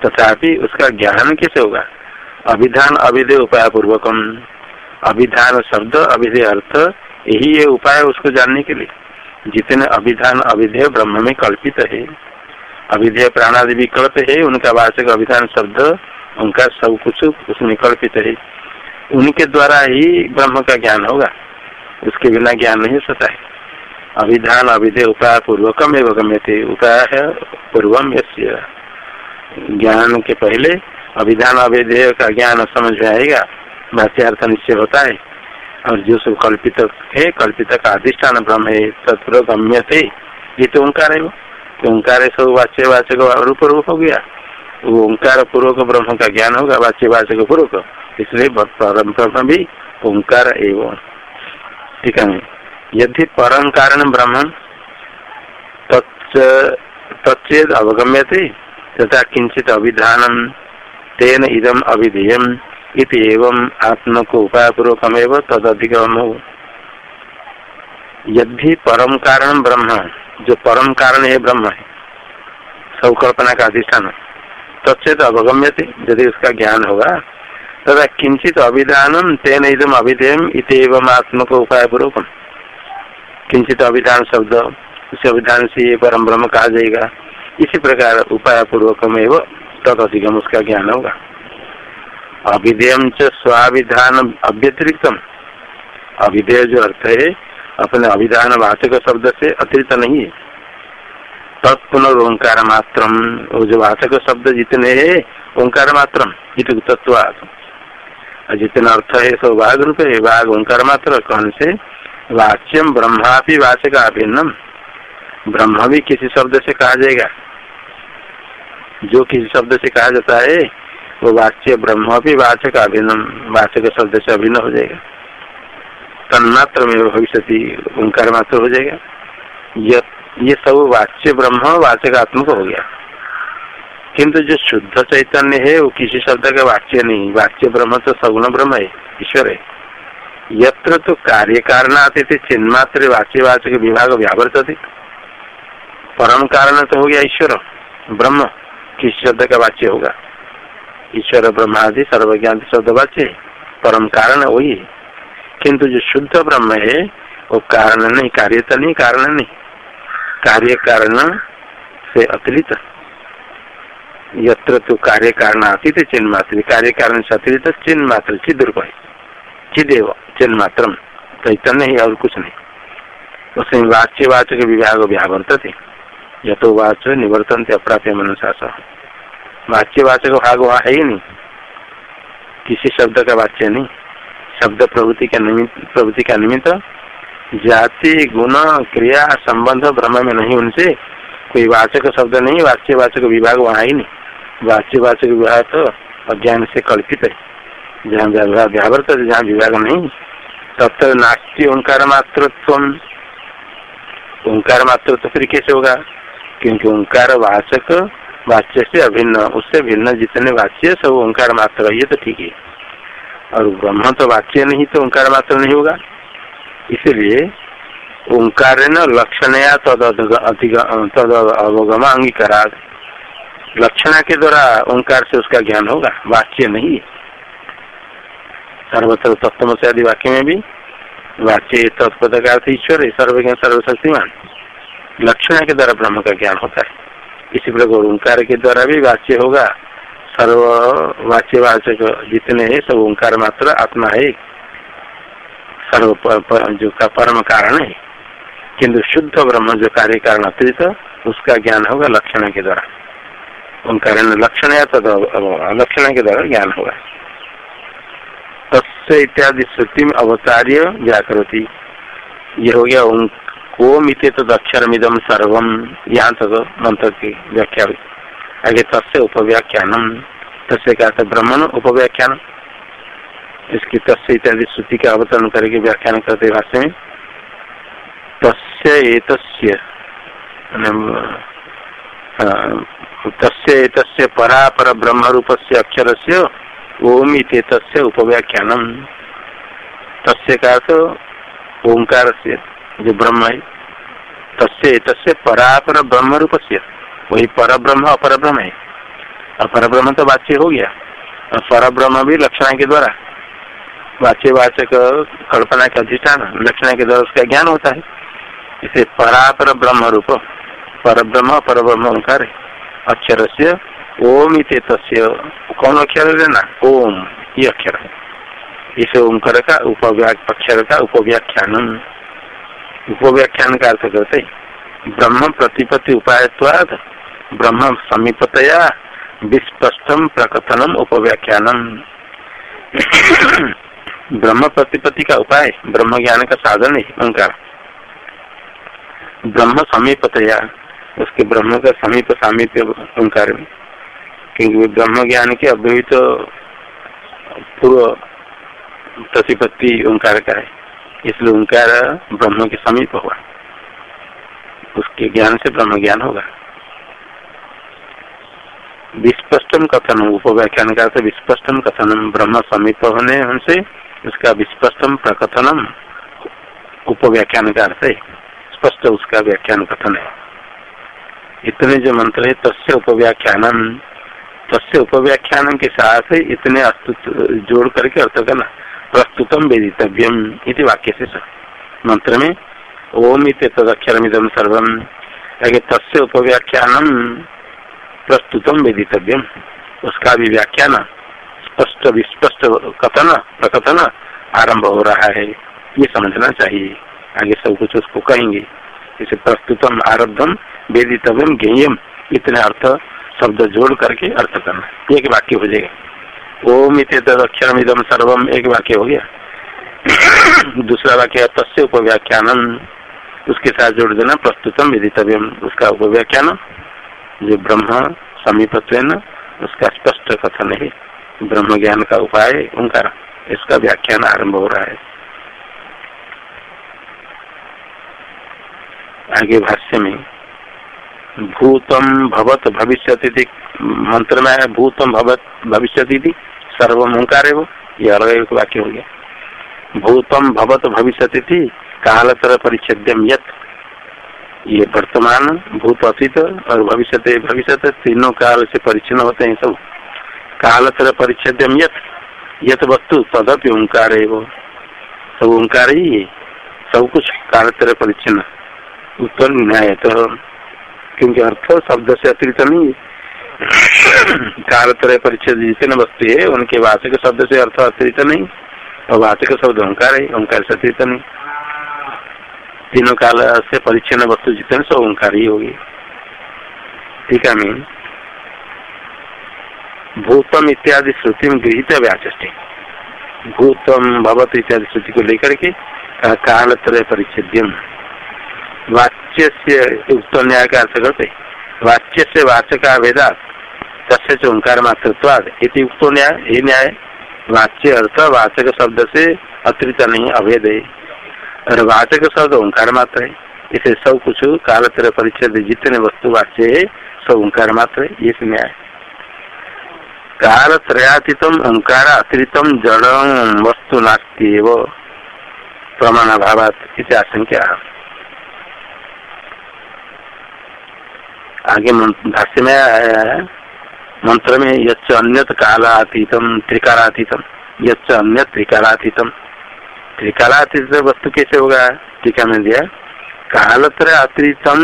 [SPEAKER 1] तथापि उसका ज्ञान कैसे होगा? अभिधान अभिधेय उपाय पूर्वकम अभिधान शब्द अभिधेय अर्थ, यही ये उपाय उसको जानने के लिए। जितने अभिधान अभिधेय ब्रह्म में कल्पित है, अभिधेय प्राणादि विकल्प है, उनका वाचक अभिधान शब्द, उनका सब कुछ उसमें कल्पित है। उनके द्वारा ही ब्रह्म का ज्ञान होगा। उसके बिना ज्ञान नहीं सकता है। अभिधान अभिधेय उपाय पूर्वकम एवं गम्य थे उपाय पूर्वम ज्ञान के पहले अभिधान अभिधेय का ज्ञान समझ में आएगा भाष्यार्थ निश्चय होता है। और जो सब कल्पित है कल्पित का अधिष्ठान ब्रह्म है तत्व गम्य थे, ये तो ओंकार है तो ओंकार सब वाच्य वाचक रूप रूप हो गया। वो ओंकार पूर्वक ब्रह्म का ज्ञान होगा वाच्य वाचक पूर्वक। इसलिए ब्रह्म भी ओंकार एवं। ठीक है। यदि परम कारण ब्रह्म तत्चेद अवगम्य थे तथा किंचित अभिधान, तेन इदम अभिधेय इति एवं आत्म को उपाय पूर्वकमेव तद अधिगम हो यदि परम कारण ब्रह्म, जो परम कारण है ब्रह्म है सब कल्पना का अधिष्ठान तत्चेत अवगम्य थे यदि उसका ज्ञान होगा, तथा किंचित अभिधान, तेन इदम अभिधेयम इत आत्म को उपाय पूर्वकम किंचित अभिधान शब्द उस अभिधान से ये परम ब्रह्म कहा जाएगा। इसी प्रकार उपाय पूर्वक में तद अधिगम उसका ज्ञान होगा। अभिधेय स्वाभिधान अव्यतिरिक्तम। अभिधेय जो अर्थ है, अपने अभिधान वाचक शब्द से अतिरिक्त नहीं है। तत्पुनर ओंकार मात्र वो जो वाचक शब्द जितने है, ओंकार मात्र तत्व जितना अर्थ है सब वाघ रूप है वाघ ओंकार मात्र, कौन से? वाच्यम ब्रह्मा भी वाचक अभिन्नम ब्रह्म भी किसी शब्द से कहा जाएगा। जो किसी शब्द से कहा जाता है, वो वाच्य ब्रह्म भी वाचक अभिन्नम वाचक शब्द से अभिन्न हो जाएगा। तन्मात्र में भविष्य ओंकार मात्र हो जाएगा। ये सब वाच्य ब्रह्म वाचक आत्मक हो गया। किंतु जो शुद्ध चैतन्य है, वो किसी शब्द का वाच्य नहीं। वाच्य ब्रह्म तो सगुण ब्रह्म है, ईश्वर है। यत्र तो कार्य कारण आते थे चिन्मात्र वाच्यवाचक विभाग व्यावर्त थे परम कारण तो हो गया ईश्वर, ब्रह्म किस शब्द का वाच्य होगा। ईश्वर ब्रह्मादि सर्वज्ञान शब्द वाच्य परम कारण वही है। किंतु जो शुद्ध ब्रह्म है, वो कारण नहीं कार्य तो नहीं कारण नहीं। कार्य कारण से अतिरिक्त। यत्र तो कार्य कारण आती थे चिन्ह मात्र कार्य कारण से अतिरिक्त चिन्ह मात्र चिद्रूप है चिदेव चिन्ह मात्र चैतन्य ही और कुछ नहीं। उसमें वाच्य वाचक विभाग व्यावर्त थे। यथो वाच निवर्तन थे अप्राप्य मनुष्य वाच्य वाचक भाग वहाँ है ही नहीं। किसी शब्द का वाच्य नहीं। शब्द प्रवृत्ति का निमित्त, प्रवृत्ति का निमित्त जाति, गुण, क्रिया, संबंध, भ्रम में नहीं, उनसे कोई वाचक शब्द नहीं, वाच्य वाचक विभाग वहाँ ही नहीं। वाच्य वाचक विभाग तो अज्ञान से कल्पित है। जहाँ व्यावर्त जहाँ विभाग नहीं। तब नास्ती, ओंकार मात्र ओंकार मात्र तो फिर कैसे होगा? क्योंकि ओंकार वाचक, वाच्य से अभिन्न, उससे भिन्न जितने वाच्य सब ओंकार मात्र ये तो ठीक है। और ब्रह्म तो वाच्य नहीं तो ओंकार मात्र नहीं होगा। इसलिए ओंकार न लक्षण या तद तद अवगम अंगीकारा लक्षणा के द्वारा ओंकार से उसका ज्ञान होगा, वाच्य नहीं है। सर्वत्र सप्तम से आदि वाक्य में भी वाक्य तत्पद का अर्थ ईश्वर है सर्वज्ञ, सर्वशक्तिमान। लक्षण के द्वारा ब्रह्म का ज्ञान होता है। इसी प्रकार ओंकार के द्वारा भी वाच्य होगा। सर्व वाच्य वाचक जितने हैं, सब ओंकार मात्र आत्मा है। सर्व पर जो का परम कारण है। किंतु शुद्ध ब्रह्म जो कार्य कारण अतिरिक्त, उसका ज्ञान होगा लक्षण के द्वारा। ओंकार लक्षण या तद, लक्षण के द्वारा ज्ञान होगा। तस्य इत्यादि श्रुति में अवतार्य व्याकृति। ये हो गया ओम इत तो अक्षर मिदम सर्वम यहाँ तक मंत्र की व्याख्या हुई। आगे तस्य उपव्याख्यानम। तस्य का ब्रह्मण उपव्याख्यान। इसकी तस्य इत्यादि श्रुति का अवतरण करके व्याख्यान करते भाष्य में तस्य एतस्य। तस्य एतस्य परापर ब्रह्म रूप से अक्षर से ओम इत तस्य उपव्याख्यानम तस्य का तो ओंकार से जो ब्रह्म है, तस्य एतस्य परापर ब्रह्म रूप से वही पर ब्रह्म अपर ब्रह्म है। अपर ब्रह्म तो वाच्य हो गया। और पर ब्रह्म भी लक्षण के द्वारा। वाच्य, वाचक कल्पना का अधिष्ठान, लक्षण के द्वारा उसका ज्ञान होता है। इसे परापर ब्रह्म रूप पर ब्रह्म पर ब्रह्म ओंकार अक्षर से ओम इत तस्य कौन अक्षर लेना ओम ये अक्षर इस ओंकार का उपव्या अक्षर का उपव्याख्यान उपव्याख्यान का अर्थ करते ब्रह्म प्रतिपत्ति उपाय ब्रह्म समीपतया विस्पष्टम प्रकथनम उपव्याख्यानम ब्रह्म प्रतिपत्ति का उपाय ब्रह्म ज्ञान का साधन है ओंकार ब्रह्म समीपतया उसके ब्रह्म का समीप सामीप्य ओंकार में क्योंकि ब्रह्म ज्ञान के अभ्यवित तो पूर्व प्रतिपत्ति ओंकार का है। इसलिए ओंकार ब्रह्म के समीप हुआ उसके ज्ञान से ब्रह्म ज्ञान होगा। विस्पष्टम कथनम, उपव्याख्यान का विस्पष्टम कथनम, ब्रह्म समीप होने से उसका विस्पष्टम प्रकथनम उपव्याख्यान का अर्थ स्पष्ट उसका व्याख्यान कथन है। इतने जो मंत्र है, तस्य उपव्याख्यानम तस्य उपव्याख्यान के साथ इतने जोड़ करके अर्थ करना प्रस्तुतम वेदितव्यम इति वाक्य से मंत्र में, ओम इत तदक्षरमिदम सर्वम तस्य उपव्याख्यानम प्रस्तुतम वेदितव्यम। उसका भी व्याख्यान, स्पष्ट विस्पष्ट कथन, प्रकथन आरंभ हो रहा है, ये समझना चाहिए। आगे सब कुछ उसको कहेंगे। इसे प्रस्तुतम आरब्धम, वेदितव्यम ज्ञेयम, इतने अर्थ शब्द जोड़ करके अर्थ करना एक वाक्य हो जाएगा। ओम इत अक्षर इदम सर्वम, एक वाक्य हो गया। दूसरा वाक्य तस्य उपव्याख्यान उसके साथ जोड़ देना, प्रस्तुतम, वेदितव्यम। उसका उपव्याख्यान जो ब्रह्म समीपत्व उसका स्पष्ट कथन है। ब्रह्म ज्ञान का उपाय ओंकार। इसका व्याख्यान आरंभ हो रहा है। आगे भाष्य में भूतम भवत भविष्य मंत्र में है भूतम भवत भविष्य सर्व ओंकार है वो ये अलग एक वाक्य हो गया। भूतम भवत भविष्य कालतर परिच्छेद्यम यत ये वर्तमान भूत अतीत और भविष्य भविष्य तीनों काल से परिचिन होते हैं सब। कालतर परिच्छेद्यम यत यत वस्तु तदपि ओंकार है वो सब ओंकार ही सब कुछ कालतर परिचिन उत्तर न्याय तो क्योंकि अर्थ शब्द से अतिरिक्त नहीं कालतर परिच्छेद जितने वस्तु है, उनके वाचक शब्द से अर्थ अतिरिक्त नहीं, और वाचक शब्द ओंकार है, ओंकार से अतिरिक्त नहीं। तीनों काल से परिच्छन वस्तु जितने सब ओंकार ही होगी। ठीक है मीन भूतम इत्यादि श्रुति में गृहित व्याचे भूतम भवत इत्यादि श्रुति को लेकर के काल तरह परिच्छेद्यम। वाच्य से उक्त न्याय का अर्थ करते वाच्य से वाचक वेदा, तस्य ओंकार मात्रवाद इति उक्त न्याय ये न्याय, वाच्य अर्थ वाचक शब्द से अतिरिक्त नहीं, अभेद। है और वाचक शब्द ओंकार मात्र है इसे सब कुछ काल तरह परिच्छेद जितने वस्तु वाच्य है सब ओंकार मात्र है ये न्याय। काल त्रयातीतम ओंकार अतिरितम जड़ वस्तु नास्ती प्रमाण अभाव इसे आशंका आगे भाष्य में आया है, मंत्र में यच्च अन्यत कालातीतम त्रिकालातीतम, यच्च अन्य त्रिकालातीतम। त्रिकालातीत वस्तु कैसे होगा? टीका में दिया कालत्र अतिरितम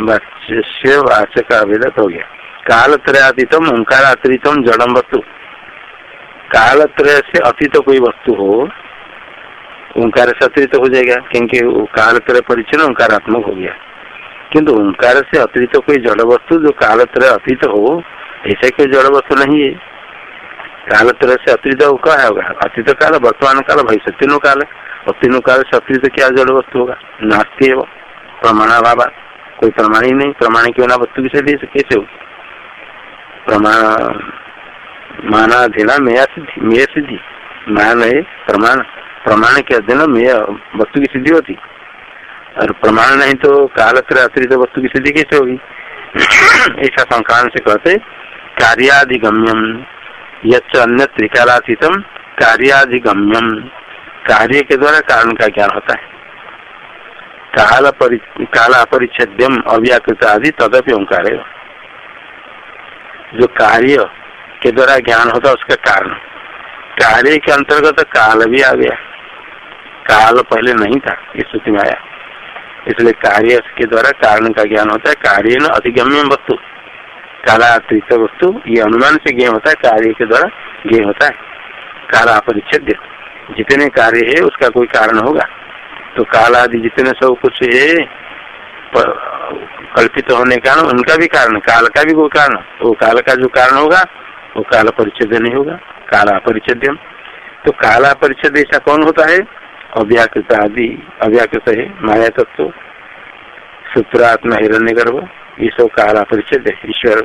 [SPEAKER 1] वाच्य वाचक अभेदत हो गया। काल त्रयातीतम ओंकार अतिरितम जड़म वस्तु। काल त्रय से अतीत कोई वस्तु हो ओंकार से अतिरिक्त हो जाएगा, क्योंकि काल त्रय परिचय ओंकारात्मक हो गया। किंतु ओंकार से अतिरिक्त कोई जड़ वस्तु जो काल त्रय अतीत हो, ऐसा कोई जड़ वस्तु नहीं है। काल तरह से अतिरिक्त क्या होगा? अतीत काल, वर्तमान काल भविष्य तीनों काल। और तीनों काल से अतिरिक्त क्या जड़ वस्तु होगा? नास्ती है प्रमाणाभाव। कोई प्रमाण ही नहीं। प्रमाण क्यों ना वस्तु किसे दे कैसे हो? प्रमाण, मानाधीना मेया सिद्धि। मेय सिद्धि। मान है प्रमाण। प्रमाण के अधीन मेय वस्तु की सिद्धि होती। और प्रमाण नहीं तो काल अतिरिक्त वस्तु की सिद्धि कैसे होगी? ऐसा संक्रांत से कहते कार्याधिगम्यम अन्य त्रिकालातीतम कार्याधिगम्यम कार्य के द्वारा कारण का ज्ञान होता है। काल परि, काल अपरिच्छेद्यम अव्याकृत आदि तदपि ओंकार जो कार्य के द्वारा ज्ञान होता है, उसका कारण। कार्य के अंतर्गत काल भी आ गया। काल पहले नहीं था, इस स्थिति में आया। इसलिए कार्य के द्वारा कारण का ज्ञान होता है, कार्य न अधिगम्य वस्तु। काला अतिरिक्त वस्तु, ये अनुमान से ज्ञान होता है, कार्य के द्वारा ज्ञान होता है। काला अपरिच्छेद जितने कार्य है, उसका कोई कारण होगा। तो काल आदि जितने सब कुछ है कल्पित होने का उनका भी कारण, काल का भी कोई कारण। वो काल का जो कारण होगा, वो काल परिच्छेद नहीं होगा। काला परिच्छेद तो काला परिच्छेद ऐसा कौन होता है? अव्याकृत आदि अव्याकृत है माया तत्व सूत्रात्मा हिरण्य गर्भ सब काला परिच्छेद है, ईश्वर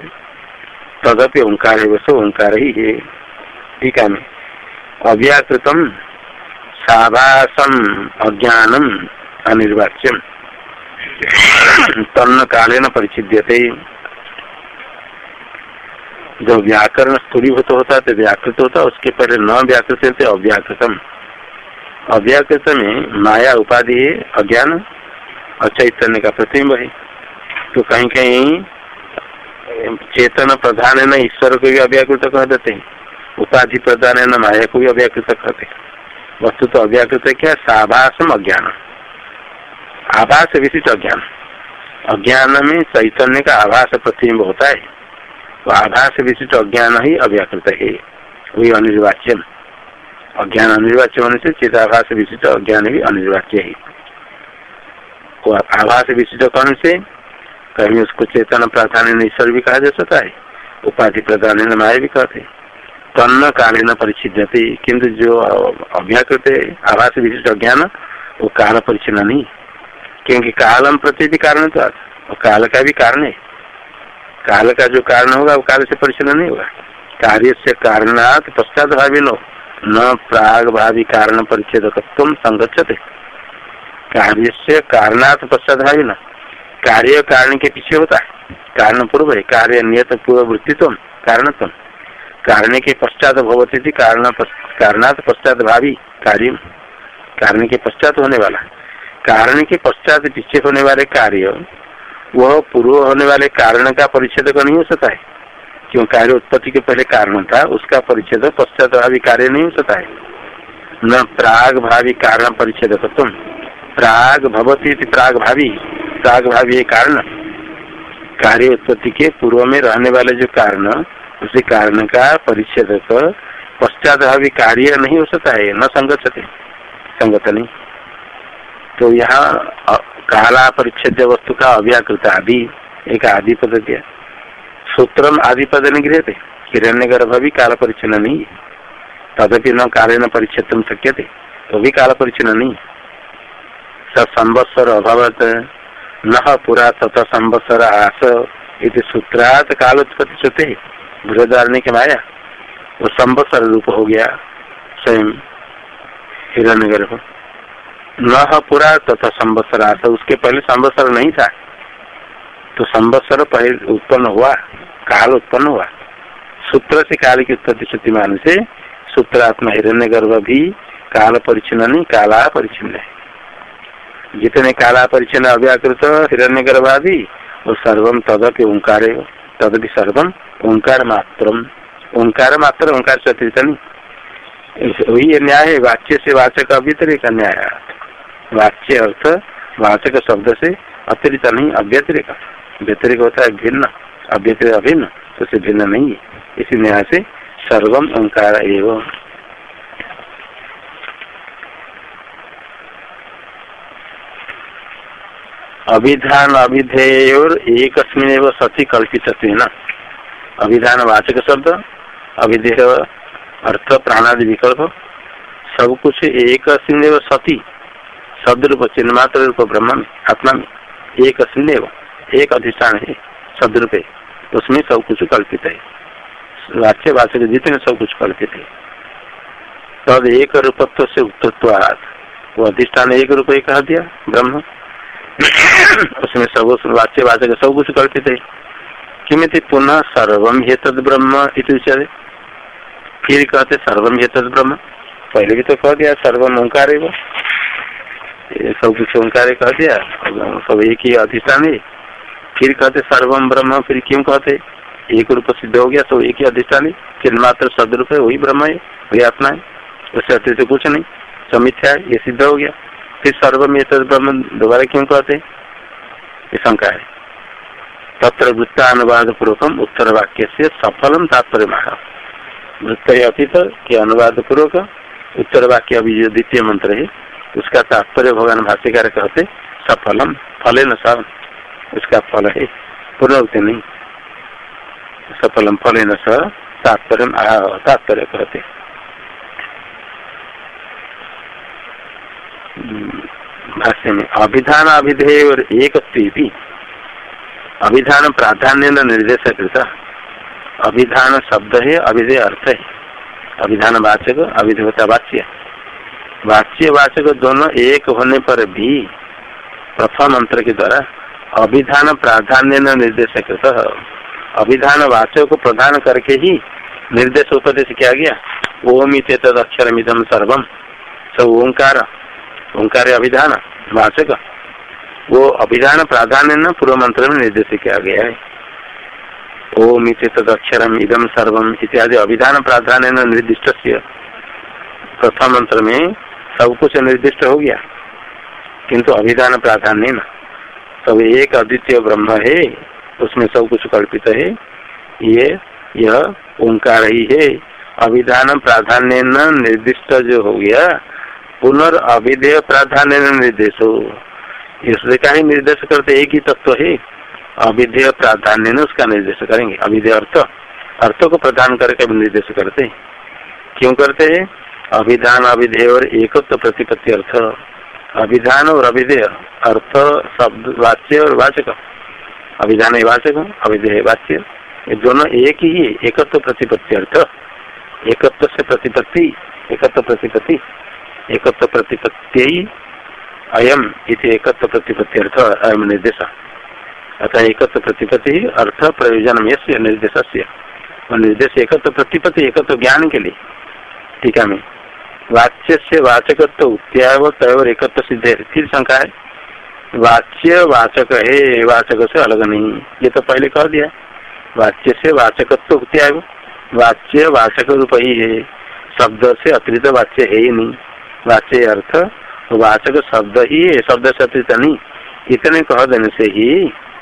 [SPEAKER 1] तदपि ओंकार है, वैसे ओंकार ही है। ठीक है अव्याकृतम, साभासम, अज्ञानम, अनिर्वाच्यम। तन्न कालेन परिचिद्यते जो व्याकरण स्थूलीभूत होता है तो व्याकृत होता है, उसके पहले न व्याकृत होते, अव्याकृतम। अव्याकृत में माया उपाधि है, अज्ञान और चैतन्य का प्रतिम्ब है। तो कहीं कहीं चेतन प्रधान है न, ईश्वर को भी अव्याकृत कह देते हैं। उपाधि प्रधान है न, माया को भी अव्याकृत कहते हैं। वस्तु तो अव्याकृत क्या? साभासम अज्ञान। आभास विशिष्ट अज्ञान। अज्ञान में चैतन्य का आभास प्रतिम्ब होता है। तो आभास विशिष्ट अज्ञान ही अव्याकृत है। वही अनिर्वाच्यम अज्ञान अनिर्वाच्य होने से चिताभास विशिष्ट अज्ञान भी अनिर्वाच्य है आभास विशिष्ट कौन से? कहीं उसको चेतन प्राधान्य ईश्वर भी कहा जा सकता है। उपाधि प्रधान माया भी कहते तन्न कालीन परिचित किन्तु जो अभ्याकृत है आभास विशिष्ट अज्ञान, वो काल परिचिन नहीं। क्योंकि कालम प्रति भी कारण तो काल का भी कारण है। काल का जो कारण होगा, वो काल से परिचन्न नहीं होगा। कार्य से कारणात पश्चात भावी नो न प्राग भावी कारण परिच्छेद संगच्छते। कार्य से कारणात पश्चात भावी न कार्य कारण के पीछे होता। है कारण पूर्व है कार्य नियत पूर्व वृत्तित्व कारणत्म कारण के पश्चात भवती थी कारण कारणात पश्चात भावी कार्य। कारण के पश्चात होने वाला। कारण के पश्चात पीछे होने वाले कार्य, वह पूर्व होने वाले कारण का परिच्छेद नहीं हो सकता है। क्यों कार्य उत्पत्ति के पहले कारण था, उसका परिच्छेद पश्चात भावी कार्य नहीं हो सकता है। न प्राग भावी कारण परिच्छेद प्राग भवती प्राग भावी। प्राग भावी कारण। कार्य उत्पत्ति के पूर्व में रहने वाले जो कारण, उसी कारण का परिच्छेद पश्चात भावी कार्य नहीं हो सकता है, न संगत संगत नहीं। तो यहाँ काला परिच्छेद वस्तु का अव्याकृत आदि, एक आदि पद दिया। सूत्रम आदि पद नहीं गृह थे हिरण्य गर्भ भी काल परिचन्न नहीं तदपि न काले न परिच्छेद शक्य थे तो भी काल परिचन्न नहीं संवत्सर अभवत न पुरा तथा संवत्सर आस इति सूत्रात काल उत्पत्ति चुते बृहदारण्य के माया, वो संवत्सर रूप हो गया स्वयं हिरण्य गर्भ। न पूरा तथा संवत्सर आता उसके पहले संवत्सर नहीं था। तो संवत्सर पहले उत्पन्न हुआ, काल उत्पन्न हुआ। सूत्र से काल की उत्पत्ति श्रुति मान से सूत्रात्मा हिरण्य गर्भ भी काल परिचिन नहीं काला परिचिन है। जितने काला परिचिन अव्याकृत हिरण्य गर्भ आदि वो सर्वम तदपि ओंकार तद भी सर्वम ओंकार मात्र ओंकार मात्र, ओंकार से अतिरिक्त नहीं वही न्याय है, वाच्य से वाचक अभितरिक न्याय वाच्य अर्थ, वाचक शब्द से अतिरिक्त नहीं अव्यतिरिक व्यतिरिक होता है भिन्न, अव्यतिरिक अभिन्न तो से भिन्न नहीं है। इसी न्याय से सर्वम ओंकार एवं। अभिधान अभिधेय एक सती कल्पित न। अभिधान वाचक शब्द, अभिधेय अर्थ, प्राणादि विकल्प, सब कुछ एक सती। शब्द रूप चिन्ह मात्र रूप ब्रह्म में आत्मा में एक एक अधिष्ठान है शब्द रूप उसमें सब कुछ कल्पित है। वाच्य वाचक जितने सब कुछ कल्पित है। तब तो एक रूपत्व से उत्तत्व वो अधिष्ठान एक रूप ही कहा दिया, ब्रह्म। उसमें सब वाच्य वाचक सब कुछ कल्पित है। किमित पुनः सर्वम हे तद ब्रह्म इत्यादि फिर कहते सर्वम हे तद ब्रह्म। पहले भी तो कह दिया सर्वम ओंकार है सब कुछ ओंकार कह दिया। सब एक ही अधिष्ठान है। फिर कहते सर्वम ब्रह्म फिर क्यों कहते, एक रूप सिद्ध हो गया तो एक ही अधिष्ठान है, फिर मात्र शब्द रूप है, वही ब्रह्म है, वही आत्मा है, उससे अतिरिक्त कुछ नहीं, समिथ्या है, ये सिद्ध हो गया। फिर सर्वम ये ब्रह्म, दोबारा क्यों कहते, ये शंका है। तत्र वृत्तानुवाद पूर्वक उत्तर वाक्य से सफलम तात्पर्य वृत्त अतीत के अनुवाद पूर्वक उत्तर वाक्य अभी जो द्वितीय मंत्र है, उसका तात्पर्य भगवान भाष्यकार कहते सफलम फले न उसका फल है। पूर्णवृत्ति नहीं। सफलम फले न स, तात्पर्य तात्पर्य कहते। भाष्य में, अभिधान अभिधेय और एक अभिधान प्राधान्य निर्देश कृत अभिधान शब्द है, अभिधेय अर्थ है। अभिधान वाचक, अभिधेयता वाच्य। वाच्य वाचक दोनों एक होने पर भी प्रथम मंत्र के द्वारा अभिधान प्राधान्य निर्देश अभिधान वाचक को प्रधान करके ही निर्देश उपदेश किया गया। ओम इत तद अक्षर इधम सर्वम सब ओंकार ओंकार अभिधान, वाचक। वो अभिधान प्राधान्य न पूर्व मंत्र में निर्देश किया गया है। ओम इत तद अक्षरम इदम सर्वम इत्यादि अभिधान प्राधान्य न निर्दिष्ट प्रथम मंत्र में सब कुछ निर्दिष्ट हो गया। किंतु अभिधान प्राधान्य न सब एक अद्वितीय ब्रह्म है, उसमें सब कुछ कल्पित है। ये, यह ओंकार ही है। अभिधान प्राधान्य निर्दिष्ट जो हो गया पुनर्अभिधेय प्राधान्य निर्देश। हो इसलिए का ही निर्देश करते एक ही तत्व है। अभिधेय प्राधान्य ने उसका निर्देश करेंगे। अभिधेय अर्थ। अर्थ को प्रदान करके निर्देश करते क्यों करते हैं? अभिधान अभिधेय और एकत्व तो प्रतिपत्ति अर्थ। अभिधान और अभिधेय, अर्थ, शब्द, वाच्य और वाचक। अभिधान वाचक अभिधेय वाच्य। ये दोनों एक ही है, एकत्व प्रतिपत्ति अर्थ। एकत्व से प्रतिपत्ति, एकत्व प्रतिपत्ति। एकत्व प्रतिपत्ति अयम इति एकत्व प्रतिपत्ति अर्थ, अयम निर्देश। अतः एकत्व प्रतिपत्ति अर्थ प्रयोजन यस्य निर्देश निर्देश एकत्व प्रतिपत्ति, एकत्व ज्ञान के लिए। टीका में। वाच्य से वाचकत्व उत्याव तय एकत्व सिद्ध है फिर शंका है वाच्य वाचक है वाचक से अलग नहीं ये तो पहले कह दिया. वाच्य से वाचकत्व उत्याव वाच्य वाचक रूप ही. है शब्द से अतिरिक्त वाच्य है ही नहीं. वाच्य अर्थ वाचक शब्द ही है, शब्द से अतिरिक्त नहीं. इतने कह देने से ही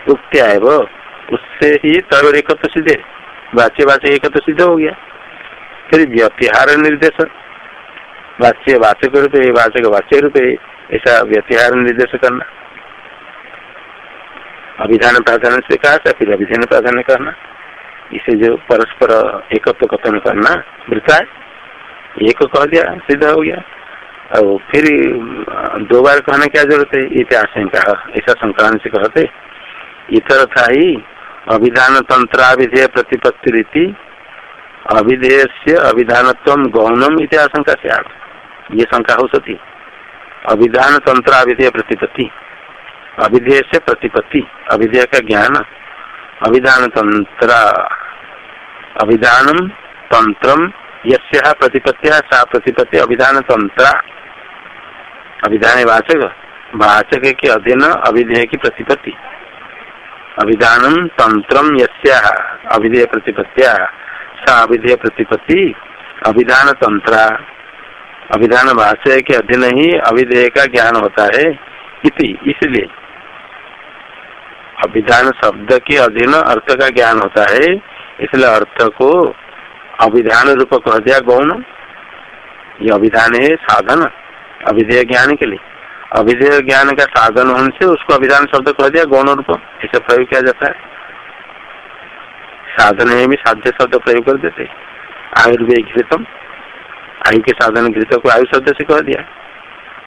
[SPEAKER 1] उक्त्याव. उससे ही तय एकत्व सिद्ध. वाच्य वाचक एकत्व सिद्ध हो गया. फिर व्यतिहार निर्देश वाच्य वाचक रूप वाचक वाच्य रूप ऐसा व्यतिहार निर्देश करना अभिधान प्राधान्य से कहा था फिर अभिधान प्राधान्य करना। इसे जो परस्पर एकत्व तो कथन करना, वृथा है। एक कह दिया, सिद्ध हो गया। और फिर, दो बार कहने क्या ज़रूरत है? इतिहास ऐसा संक्रांत से कहते। इतर था ही अभिधान तंत्राभिधेय प्रतिपत्ति रीति अभिधेय से अभिधान गौनम इतिहास से ये शंका हो सकती। अभिधान तंत्राभिधेय प्रतिपत्ति। अभिधेय से प्रतिपत्ति। अभिधेय का ज्ञान। अभिधान तंत्र। अभिधान तंत्र यस्या प्रतिपत्तिया सा प्रतिपत्ति अभिधान तंत्र। अभिधान वाचक। वाचक के अधीन अभिधेय की प्रतिपत्ति। अभिधान तंत्र अभिधेय प्रतिपत्तिया। सा अभिधेय प्रतिपत्ति। अभिधान तंत्र। अभिधान भाष्य के अधीन ही अभिधेय का ज्ञान होता है इति, इसलिए। अभिधान शब्द के अधीन अर्थ का ज्ञान होता है, इसलिए अर्थ को अभिधान रूप कह दिया गौण। ये अभिधान है साधन अभिधेय ज्ञान के लिए। अभिधेय ज्ञान का साधन होने से उसको अभिधान शब्द कह दिया गौण रूप, ऐसा प्रयोग किया जाता है। साधन है भी साध्य शब्द प्रयोग कर देते। आयुर्वेद आयु के साधन गृत को आयु शब्द से कह दिया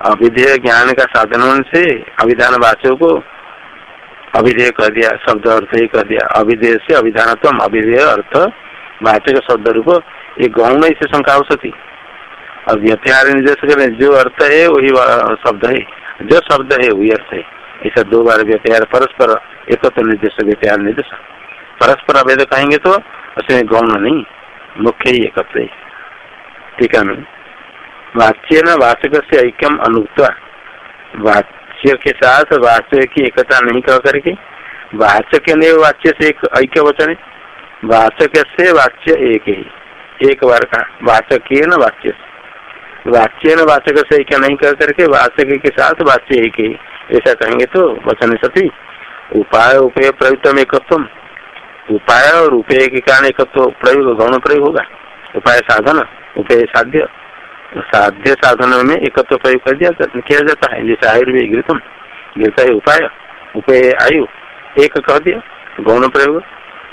[SPEAKER 1] अविधेय ज्ञान का साधन से अभिधान वाचो को अभिधेय कह दिया शब्द अर्थ ही कह दिया अभिधेय से अभिधान अभिधेय अर्थ वाचक शब्द रूप ये गौण इसे शंका हो सकती और निर्देश करें जो अर्थ है वही शब्द है जो शब्द है वही अर्थ है ऐसा दो बार व्यतिहार परस्पर एक तो निर्देश व्यतिहार निर्देश परस्पर अभेद कहेंगे तो उसमें गौण नहीं मुख्य ही एकत्र है ठीक है वाच्य न वाचक से ऐक्यम अनुक्ता वाच्य के साथ वाच्य की एकता नहीं कह करके वाचक ने वाच्य से एक ऐक्य वचन है वाचक से वाच्य एक ही, एक बार का वाचक न वाच्य वाच्य न वाचक से ऐक्य नहीं कह करके, वाचक के साथ वाच्य एक ही, ऐसा कहेंगे तो वचन सती, उपाय उपय प्रयुक्तम एकत्व उपाय और उपेय के कारण एकत्व प्रयोग गौण प्रयोग होगा। उपाय साधन उपेय साध्य साध्य साधन में एकत्व प्रयोग कर दिया किया जाता है। जैसे आयुर्वेद घृतम घृत है उपाय, उपेय आयु, एक कह दिया, गौण प्रयोग,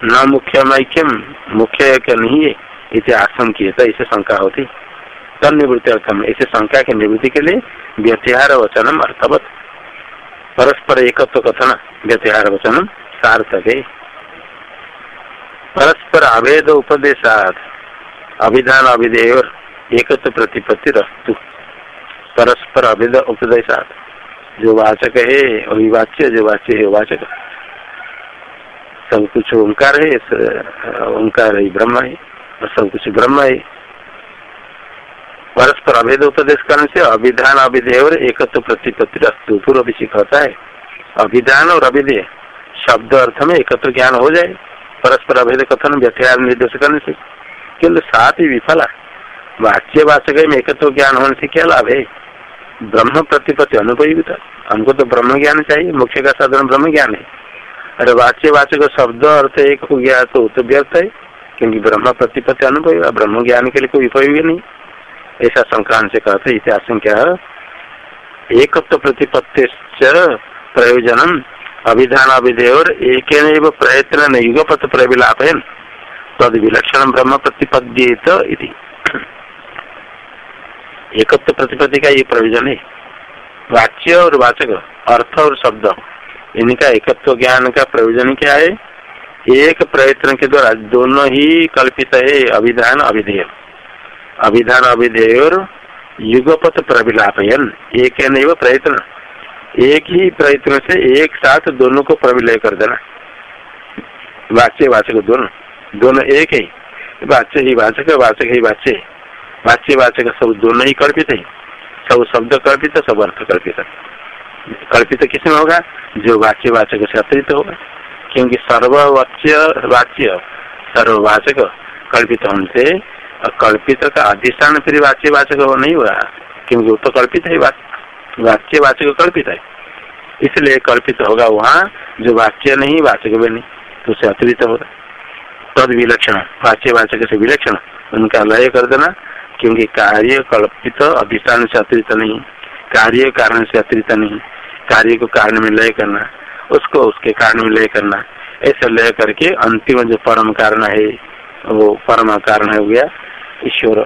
[SPEAKER 1] न मुख्य ऐक्यम मुख्य क्या नहीं है, इसे आश्रम किए तो इसे शंका होती। तब निवृत्ति अर्थम, इसे शंका की निवृत्ति के लिए व्यतिहार वचनम अर्थवत। परस्पर एकत्व कथन, व्यतिहार वचनम सार्थक है। परस्पर अभेद उपदेशात अभिधान अभिधेय और प्रतिपत्ति रस्तु। परस्पर अभेद उपदेशात। जो वाचक है वही वाच्य जो वाच्य है वाचक। सब कुछ ओंकार है ओंकार ही ब्रह्म है, और सब कुछ ब्रह्म है। परस्पर अभेद उपदेश करने से अभिधान अभिधेय और एकत्व प्रतिपत्ति रस्तु। पूर्व भी सिखाता है, अभिधान और अभिधेय शब्द अर्थ में एकत्व ज्ञान हो जाए, परस्पर अभेद कथन व्यथार निर्देश करने से। किन्तु साथ ही विफला। वाच्य वाचक में एकत्व ज्ञान होने से क्या लाभ है? ब्रह्म प्रतिपत्ति अनुपयोगिता हमको तो ब्रह्म ज्ञान चाहिए मुख्य का साधन ब्रह्म ज्ञान है। अरे वाच्य वाचक शब्द अर्थ एक हो गया तो, तो व्यर्थ है क्योंकि ब्रह्म प्रतिपत्ति अनुभव ब्रह्म ज्ञान के लिए कोई उपयोगी नहीं। ऐसा संक्रांत से कहते इतिहास क्या एकत्व प्रतिपत्ति प्रयोजनम अभिधान अभिधेय और एक प्रयत्न युगपथ प्रविलाप है तद विलक्षण ब्रह्म प्रतिपद्येत इति। एकत्व प्रतिपत्ति का ये प्रयोजन। है वाच्य और वाचक, अर्थ और शब्द। इनका एकत्व ज्ञान का प्रयोजन क्या है? एक प्रयत्न के द्वारा दोनों ही कल्पित है, अभिधान, अभिधेय। अभिधान, अभिधेय और युगपथ प्रविलापयन। एक प्रयत्न। एक ही प्रयत्न से एक साथ दोनों को प्रविलय कर देना। वाच्य, वाचक दोनों। दोनों एक ही। वाच्य ही वाचक वाचक ही वाच्य वाच्य वाचक सब दोनों ही कल्पित है। सब शब्द कल्पित सब अर्थ कल्पित कल्पित किसमें होगा? जो वाच्य वाचक से अतिरिक्त होगा। क्योंकि सर्ववाच्य वाच्य, सर्ववाचक कल्पित होने से कल्पित का अधिष्ठान फिर वाच्य वाचक नहीं हुआ। क्योंकि वो तो कल्पित है वाच्य वाचक कल्पित है। इसलिए कल्पित होगा वहाँ, जो वाच्य नहीं, वाचक भी नहीं तो उसे अतिरिक्त होगा। तद विलक्षण वाच्य वाचक से विलक्षण, उनका लय कर देना, क्योंकि कार्य कल्पित अधिष्ठान से अतिरिक्त नहीं, कार्य कारण से अतिरिक्त नहीं, कार्य को कारण में लय करना, उसको उसके कारण में लय करना, ऐसे लय करके अंतिम जो परम कारण है, वो परम कारण हो गया, ईश्वर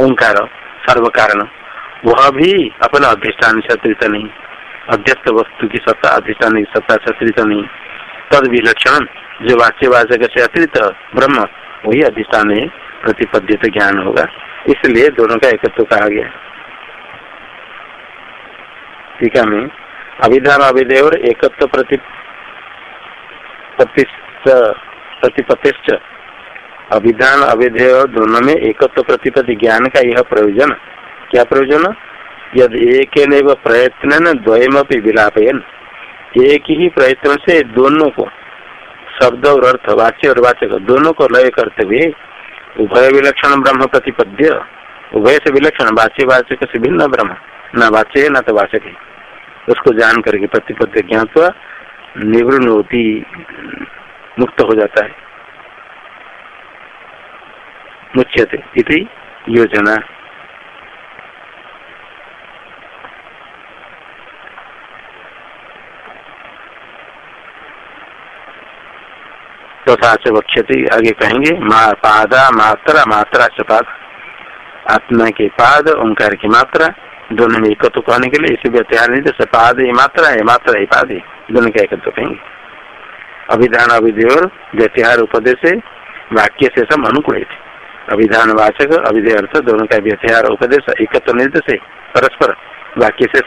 [SPEAKER 1] ओंकार सर्व कारण वह भी अपना अधिष्ठान से अतिरिक्त नहीं, अध्यस्त वस्तु की सत्ता, अधिष्ठान की सत्ता से अतिरिक्त नहीं, तद विलक्षण जो वाच्य वाचक से अतिरिक्त ब्रह्म, वही अधिष्ठान है प्रतिपद्यत ज्ञान होगा। इसलिए दोनों का एकत्व कहा गया ठीक है, मैं अभिधान अभिधेय और एकत्व प्रति प्रतिपत्तिश्च अभिधान अभिधेय दोनों में एकत्व प्रतिपत्ति ज्ञान का यह प्रयोजन। क्या प्रयोजन? यद एक प्रयत्न न द्वयमपि विलापयन। एक ही प्रयत्न से दोनों को शब्द और अर्थ वाच्य और वाचक, दोनों को लय करते हुए उभय विलक्षण ब्रह्म प्रतिपद्य, उभय से विलक्षण, वाच्य वाचक से भिन्न ब्रह्म। न वाच्य है, न तो वाचक है। उसको जान करके प्रतिपद्य ज्ञात निवृण होती मुक्त हो जाता है। मुच्यते योजना। तथा से वक्षति आगे कहेंगे, मा पादा मात्रा मात्रा च पाद। आत्मा के पाद, ओंकार की मात्रा, दोनों में एकत्व कहने के लिए इसे नहीं तो पाद ही मात्रा है, मात्रा ही पाद दोनों का एकत्व कहेंगे। अभिधान अभिधि और व्यतिहार उपदेश वाक्य से सब अनुकूल थे अभिधान वाचक, अभिधेय अर्थ, दोनों का व्यतिहार उपदेश, एकत्व निर्देश परस्पर वाक्य से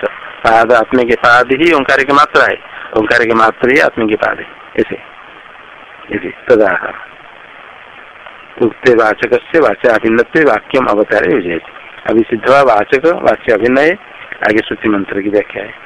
[SPEAKER 1] पाद आत्मा के पाद ही ओंकार की मात्रा है, ओंकार की मात्रा ही आत्मा के पाद है, ऐसे। तदा वाचक से वाच्य अभिन्न वाक्यम अवतारे विजय अभी सिद्ध वाचक वाच्य अभिनय आगे श्रुति मंत्र की व्याख्या है